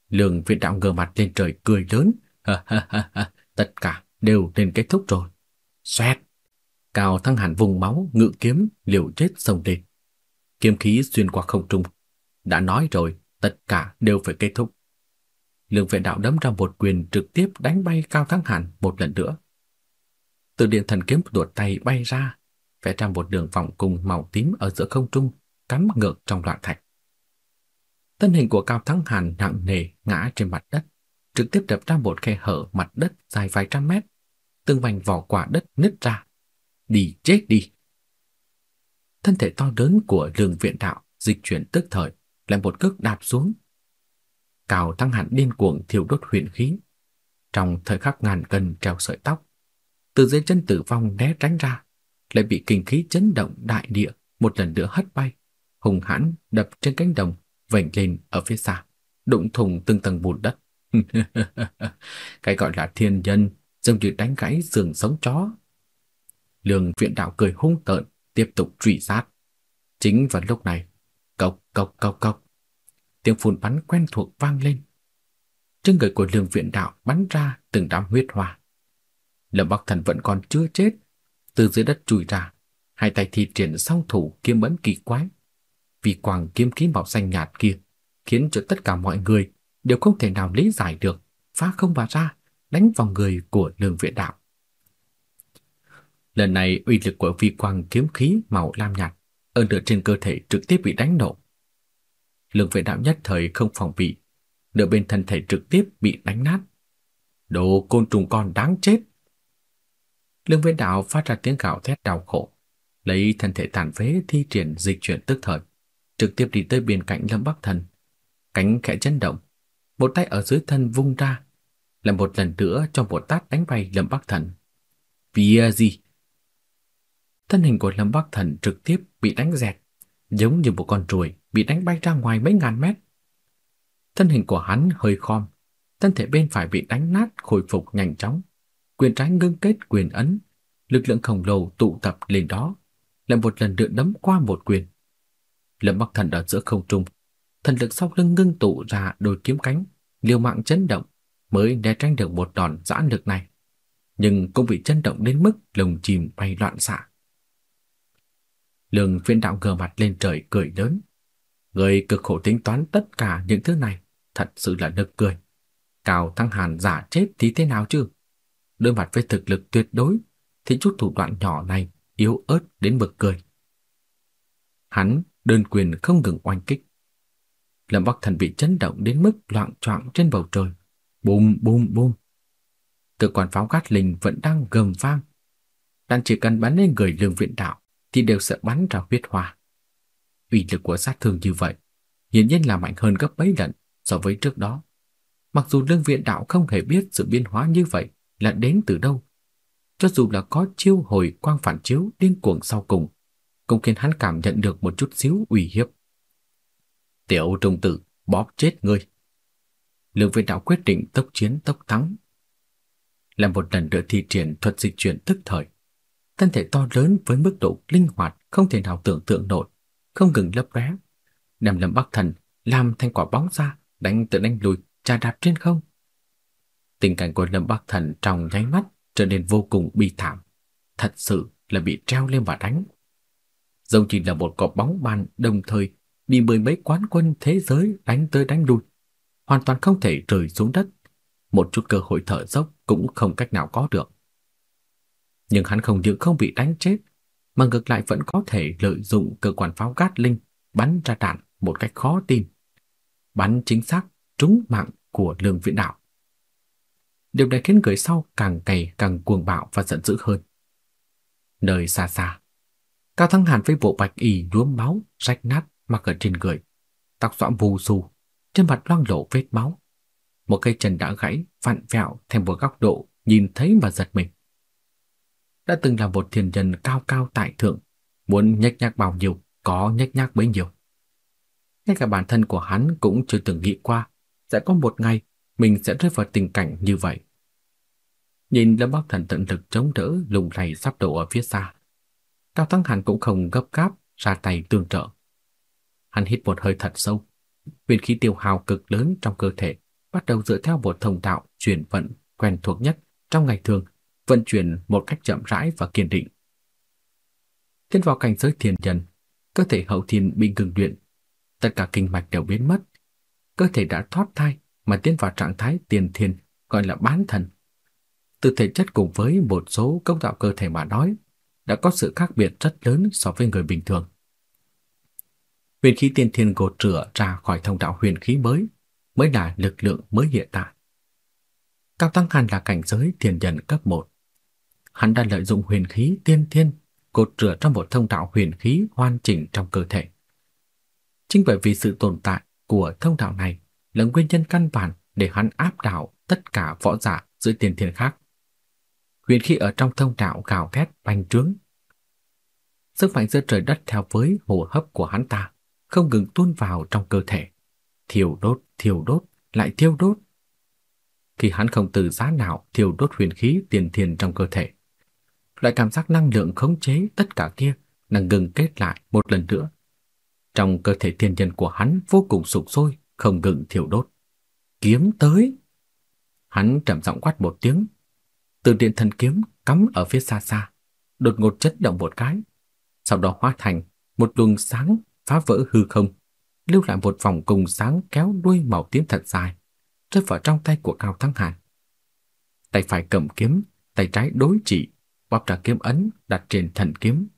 Lương viện đạo ngửa mặt lên trời cười lớn, ha ha ha ha, tất cả đều nên kết thúc rồi. Xoẹt! Cao Thăng Hàn vùng máu, ngự kiếm, liều chết sông lên. Kiếm khí xuyên qua không trung. Đã nói rồi, tất cả đều phải kết thúc. Lương viện đạo đấm ra một quyền trực tiếp đánh bay Cao Thăng Hàn một lần nữa. Từ điện thần kiếm tuột tay bay ra, vẽ ra một đường vòng cung màu tím ở giữa không trung, cắm ngược trong loạn thạch. Thân hình của Cao Thắng Hàn nặng nề ngã trên mặt đất, trực tiếp đập ra một khe hở mặt đất dài vài trăm mét, từng mảnh vỏ quả đất nứt ra. Đi chết đi! Thân thể to lớn của lường viện đạo dịch chuyển tức thời, lại một cước đạp xuống. Cao Thắng Hàn điên cuồng thiêu đốt huyền khí. Trong thời khắc ngàn cân treo sợi tóc, từ dưới chân tử vong né tránh ra, lại bị kinh khí chấn động đại địa một lần nữa hất bay, hùng hãn đập trên cánh đồng, vểnh lên ở phía xa, đụng thùng từng tầng bùn đất. cái gọi là thiên nhân giống như đánh gãy xương sống chó. Lương viện đạo cười hung tợn, tiếp tục truy sát. Chính vào lúc này, cộc cộc cộc cộc, tiếng phun bắn quen thuộc vang lên. Trên người của lương viện đạo bắn ra từng đám huyết hoa. Lâm Bắc Thần vẫn còn chưa chết, từ dưới đất chui ra, hai tay thi triển song thủ kiếm bấn kỳ quái. Vì quang kiếm khí màu xanh nhạt kia khiến cho tất cả mọi người đều không thể nào lý giải được, phá không mà ra, đánh vào người của lương viện đạo. Lần này uy lực của vi quang kiếm khí màu lam nhạt ở nửa trên cơ thể trực tiếp bị đánh nổ. Lương viện đạo nhất thời không phòng bị, nửa bên thân thể trực tiếp bị đánh nát. Đồ côn trùng con đáng chết! Lương viện đạo phát ra tiếng gào thét đau khổ, lấy thân thể tàn phế thi triển dịch chuyển tức thời, trực tiếp đi tới bên cạnh Lâm Bắc Thần. Cánh khẽ chấn động, một tay ở dưới thân vung ra, là một lần nữa cho một tát đánh bay Lâm Bắc Thần. Vì à, gì? Thân hình của Lâm Bắc Thần trực tiếp bị đánh dẹt, giống như một con ruồi bị đánh bay ra ngoài mấy ngàn mét. Thân hình của hắn hơi khom, thân thể bên phải bị đánh nát khôi phục nhanh chóng. Quyền trái ngưng kết quyền ấn, lực lượng khổng lồ tụ tập lên đó, lại một lần nữa đấm qua một quyền. Lâm Bắc Thần ở giữa không trung, thần lực sau lưng ngưng tụ ra đôi kiếm cánh, liều mạng chấn động, mới né tránh được một đòn giãn lực này, nhưng cũng bị chấn động đến mức lồng chìm bay loạn xạ. Lương phiên đạo gờ mặt lên trời cười lớn. Người cực khổ tính toán tất cả những thứ này, thật sự là nực cười. Cao Thăng Hàn giả chết thì thế nào chứ? Đối mặt với thực lực tuyệt đối, thì chút thủ đoạn nhỏ này yếu ớt đến bực cười. Hắn đơn quyền không ngừng oanh kích. Lâm Bắc Thần bị chấn động đến mức loạn choạng trên bầu trời. Bùm bùm bùm. Cơ quan pháo gát linh vẫn đang gầm vang. Đang chỉ cần bắn lên người lương viện đạo thì đều sẽ bắn ra huyết hoa. Uy lực của sát thương như vậy, hiển nhiên là mạnh hơn gấp mấy lần so với trước đó. Mặc dù lương viện đạo không hề biết sự biến hóa như vậy là đến từ đâu, cho dù là có chiêu hồi quang phản chiếu điên cuồng sau cùng, cũng khiến hắn cảm nhận được một chút xíu uy hiếp. Tiểu trùng tử, bóp chết ngươi. Lương viên đạo quyết định tốc chiến tốc thắng. Làm một lần nữa thi triển thuật dịch chuyển tức thời. Thân thể to lớn với mức độ linh hoạt không thể nào tưởng tượng nổi, không ngừng lấp lóe, Nằm Lâm Bắc Thần làm thành quả bóng ra, đánh tự đánh lùi, trà đạp trên không. Tình cảnh của Lâm Bắc Thần trong nháy mắt trở nên vô cùng bi thảm, thật sự là bị treo lên và đánh. Dẫu chỉ là một cột bóng bàn đồng thời bị mười mấy quán quân thế giới đánh tới đánh lui, hoàn toàn không thể rơi xuống đất, một chút cơ hội thở dốc cũng không cách nào có được. Nhưng hắn không những không bị đánh chết, mà ngược lại vẫn có thể lợi dụng cơ quan pháo gát linh bắn ra đạn một cách khó tin. Bắn chính xác trúng mạng của lương viện đạo. Điều này khiến người sau càng ngày càng cuồng bạo và giận dữ hơn. Nơi xa xa, Cao Thăng Hàn với bộ bạch y nhuốm máu, rách nát mặc ở trên người, tóc xõa bù xù, trên mặt loang lổ vết máu. Một cây chân đã gãy, vặn vẹo theo một góc độ nhìn thấy mà giật mình. Đã từng là một thiên nhân cao cao tại thượng, muốn nhếch nhác bao nhiêu, có nhếch nhác bấy nhiêu. Ngay cả bản thân của hắn cũng chưa từng nghĩ qua sẽ có một ngày mình sẽ rơi vào tình cảnh như vậy. Nhìn Lâm Bắc Thần tận lực chống đỡ lùng lầy sắp đổ ở phía xa. Cao Thắng Hàn cũng không gấp gáp ra tay tương trợ. Hắn hít một hơi thật sâu, huyền khí tiêu hao cực lớn trong cơ thể, bắt đầu dựa theo một thông đạo chuyển vận quen thuộc nhất trong ngày thường, vận chuyển một cách chậm rãi và kiên định. Tiến vào cảnh giới thiền nhân, cơ thể hậu thiên bị ngừng luyện, tất cả kinh mạch đều biến mất, cơ thể đã thoát thai mà tiến vào trạng thái tiền thiên gọi là bán thần. Từ thể chất cùng với một số cấu tạo cơ thể mà nói, đã có sự khác biệt rất lớn so với người bình thường. Huyền khí tiên thiên gột rửa ra khỏi thông đạo huyền khí mới, mới là lực lượng mới hiện tại. Cao Tăng Hàn là cảnh giới thiền nhân cấp 1. Hắn đã lợi dụng huyền khí tiên thiên cột rửa trong một thông đạo huyền khí hoàn chỉnh trong cơ thể. Chính bởi vì sự tồn tại của thông đạo này là nguyên nhân căn bản để hắn áp đảo tất cả võ giả dưới tiền thiên khác. Huyền khí ở trong thông đạo gào thét bành trướng. Sức mạnh giữa trời đất theo với hô hấp của hắn ta không ngừng tuôn vào trong cơ thể, thiêu đốt, thiêu đốt, lại thiêu đốt. Khi hắn không từ giá nào thiêu đốt huyền khí tiền thiền trong cơ thể, loại cảm giác năng lượng khống chế tất cả kia đang ngừng kết lại một lần nữa. Trong cơ thể thiên nhân của hắn vô cùng sụp sôi, không ngừng thiêu đốt. Kiếm tới! Hắn trầm giọng quát một tiếng. Từ điện thần kiếm cắm ở phía xa xa, đột ngột chất động một cái, sau đó hóa thành một luồng sáng phá vỡ hư không, lưu lại một vòng cùng sáng kéo đuôi màu tím thật dài, rơi vào trong tay của Cao Thắng Hàn. Tay phải cầm kiếm, tay trái đối trị, bóp ra kiếm ấn đặt trên thần kiếm,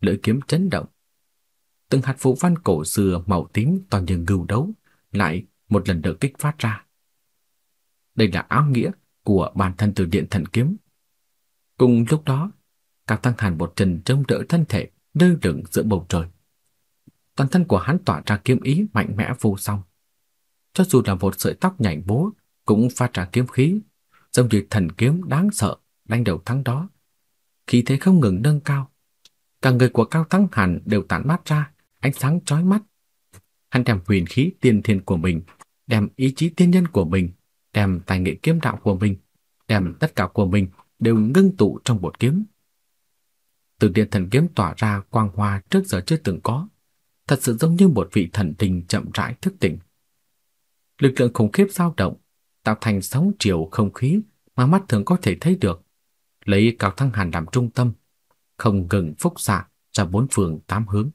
lưỡi kiếm chấn động. Từng hạt phù văn cổ xưa màu tím toàn như ngưu đấu lại một lần được kích phát ra. Đây là áo nghĩa của bản thân từ điện thần kiếm. Cùng lúc đó, Cao Tăng Hàn một chân trông đỡ thân thể lơ lửng giữa bầu trời. Toàn thân của hắn tỏa ra kiếm ý mạnh mẽ vô song. Cho dù là một sợi tóc nhảy bố cũng phát ra kiếm khí, giống như thần kiếm đáng sợ đánh đầu thắng đó. Khí thế không ngừng nâng cao. Cả người của Cao tăng Hàn đều tản mát ra ánh sáng chói mắt. Hắn đem huyền khí tiên thiên của mình, đem ý chí tiên nhân của mình, đem tài nghệ kiếm đạo của mình, đem tất cả của mình đều ngưng tụ trong một kiếm. Từ điện thần kiếm tỏa ra quang hoa trước giờ chưa từng có, thật sự giống như một vị thần tình chậm rãi thức tỉnh. Lực lượng khủng khiếp dao động, tạo thành sóng chiều không khí mà mắt thường có thể thấy được, lấy Cao Thăng Hàn làm trung tâm, không ngừng phúc xạ ra bốn phương tám hướng.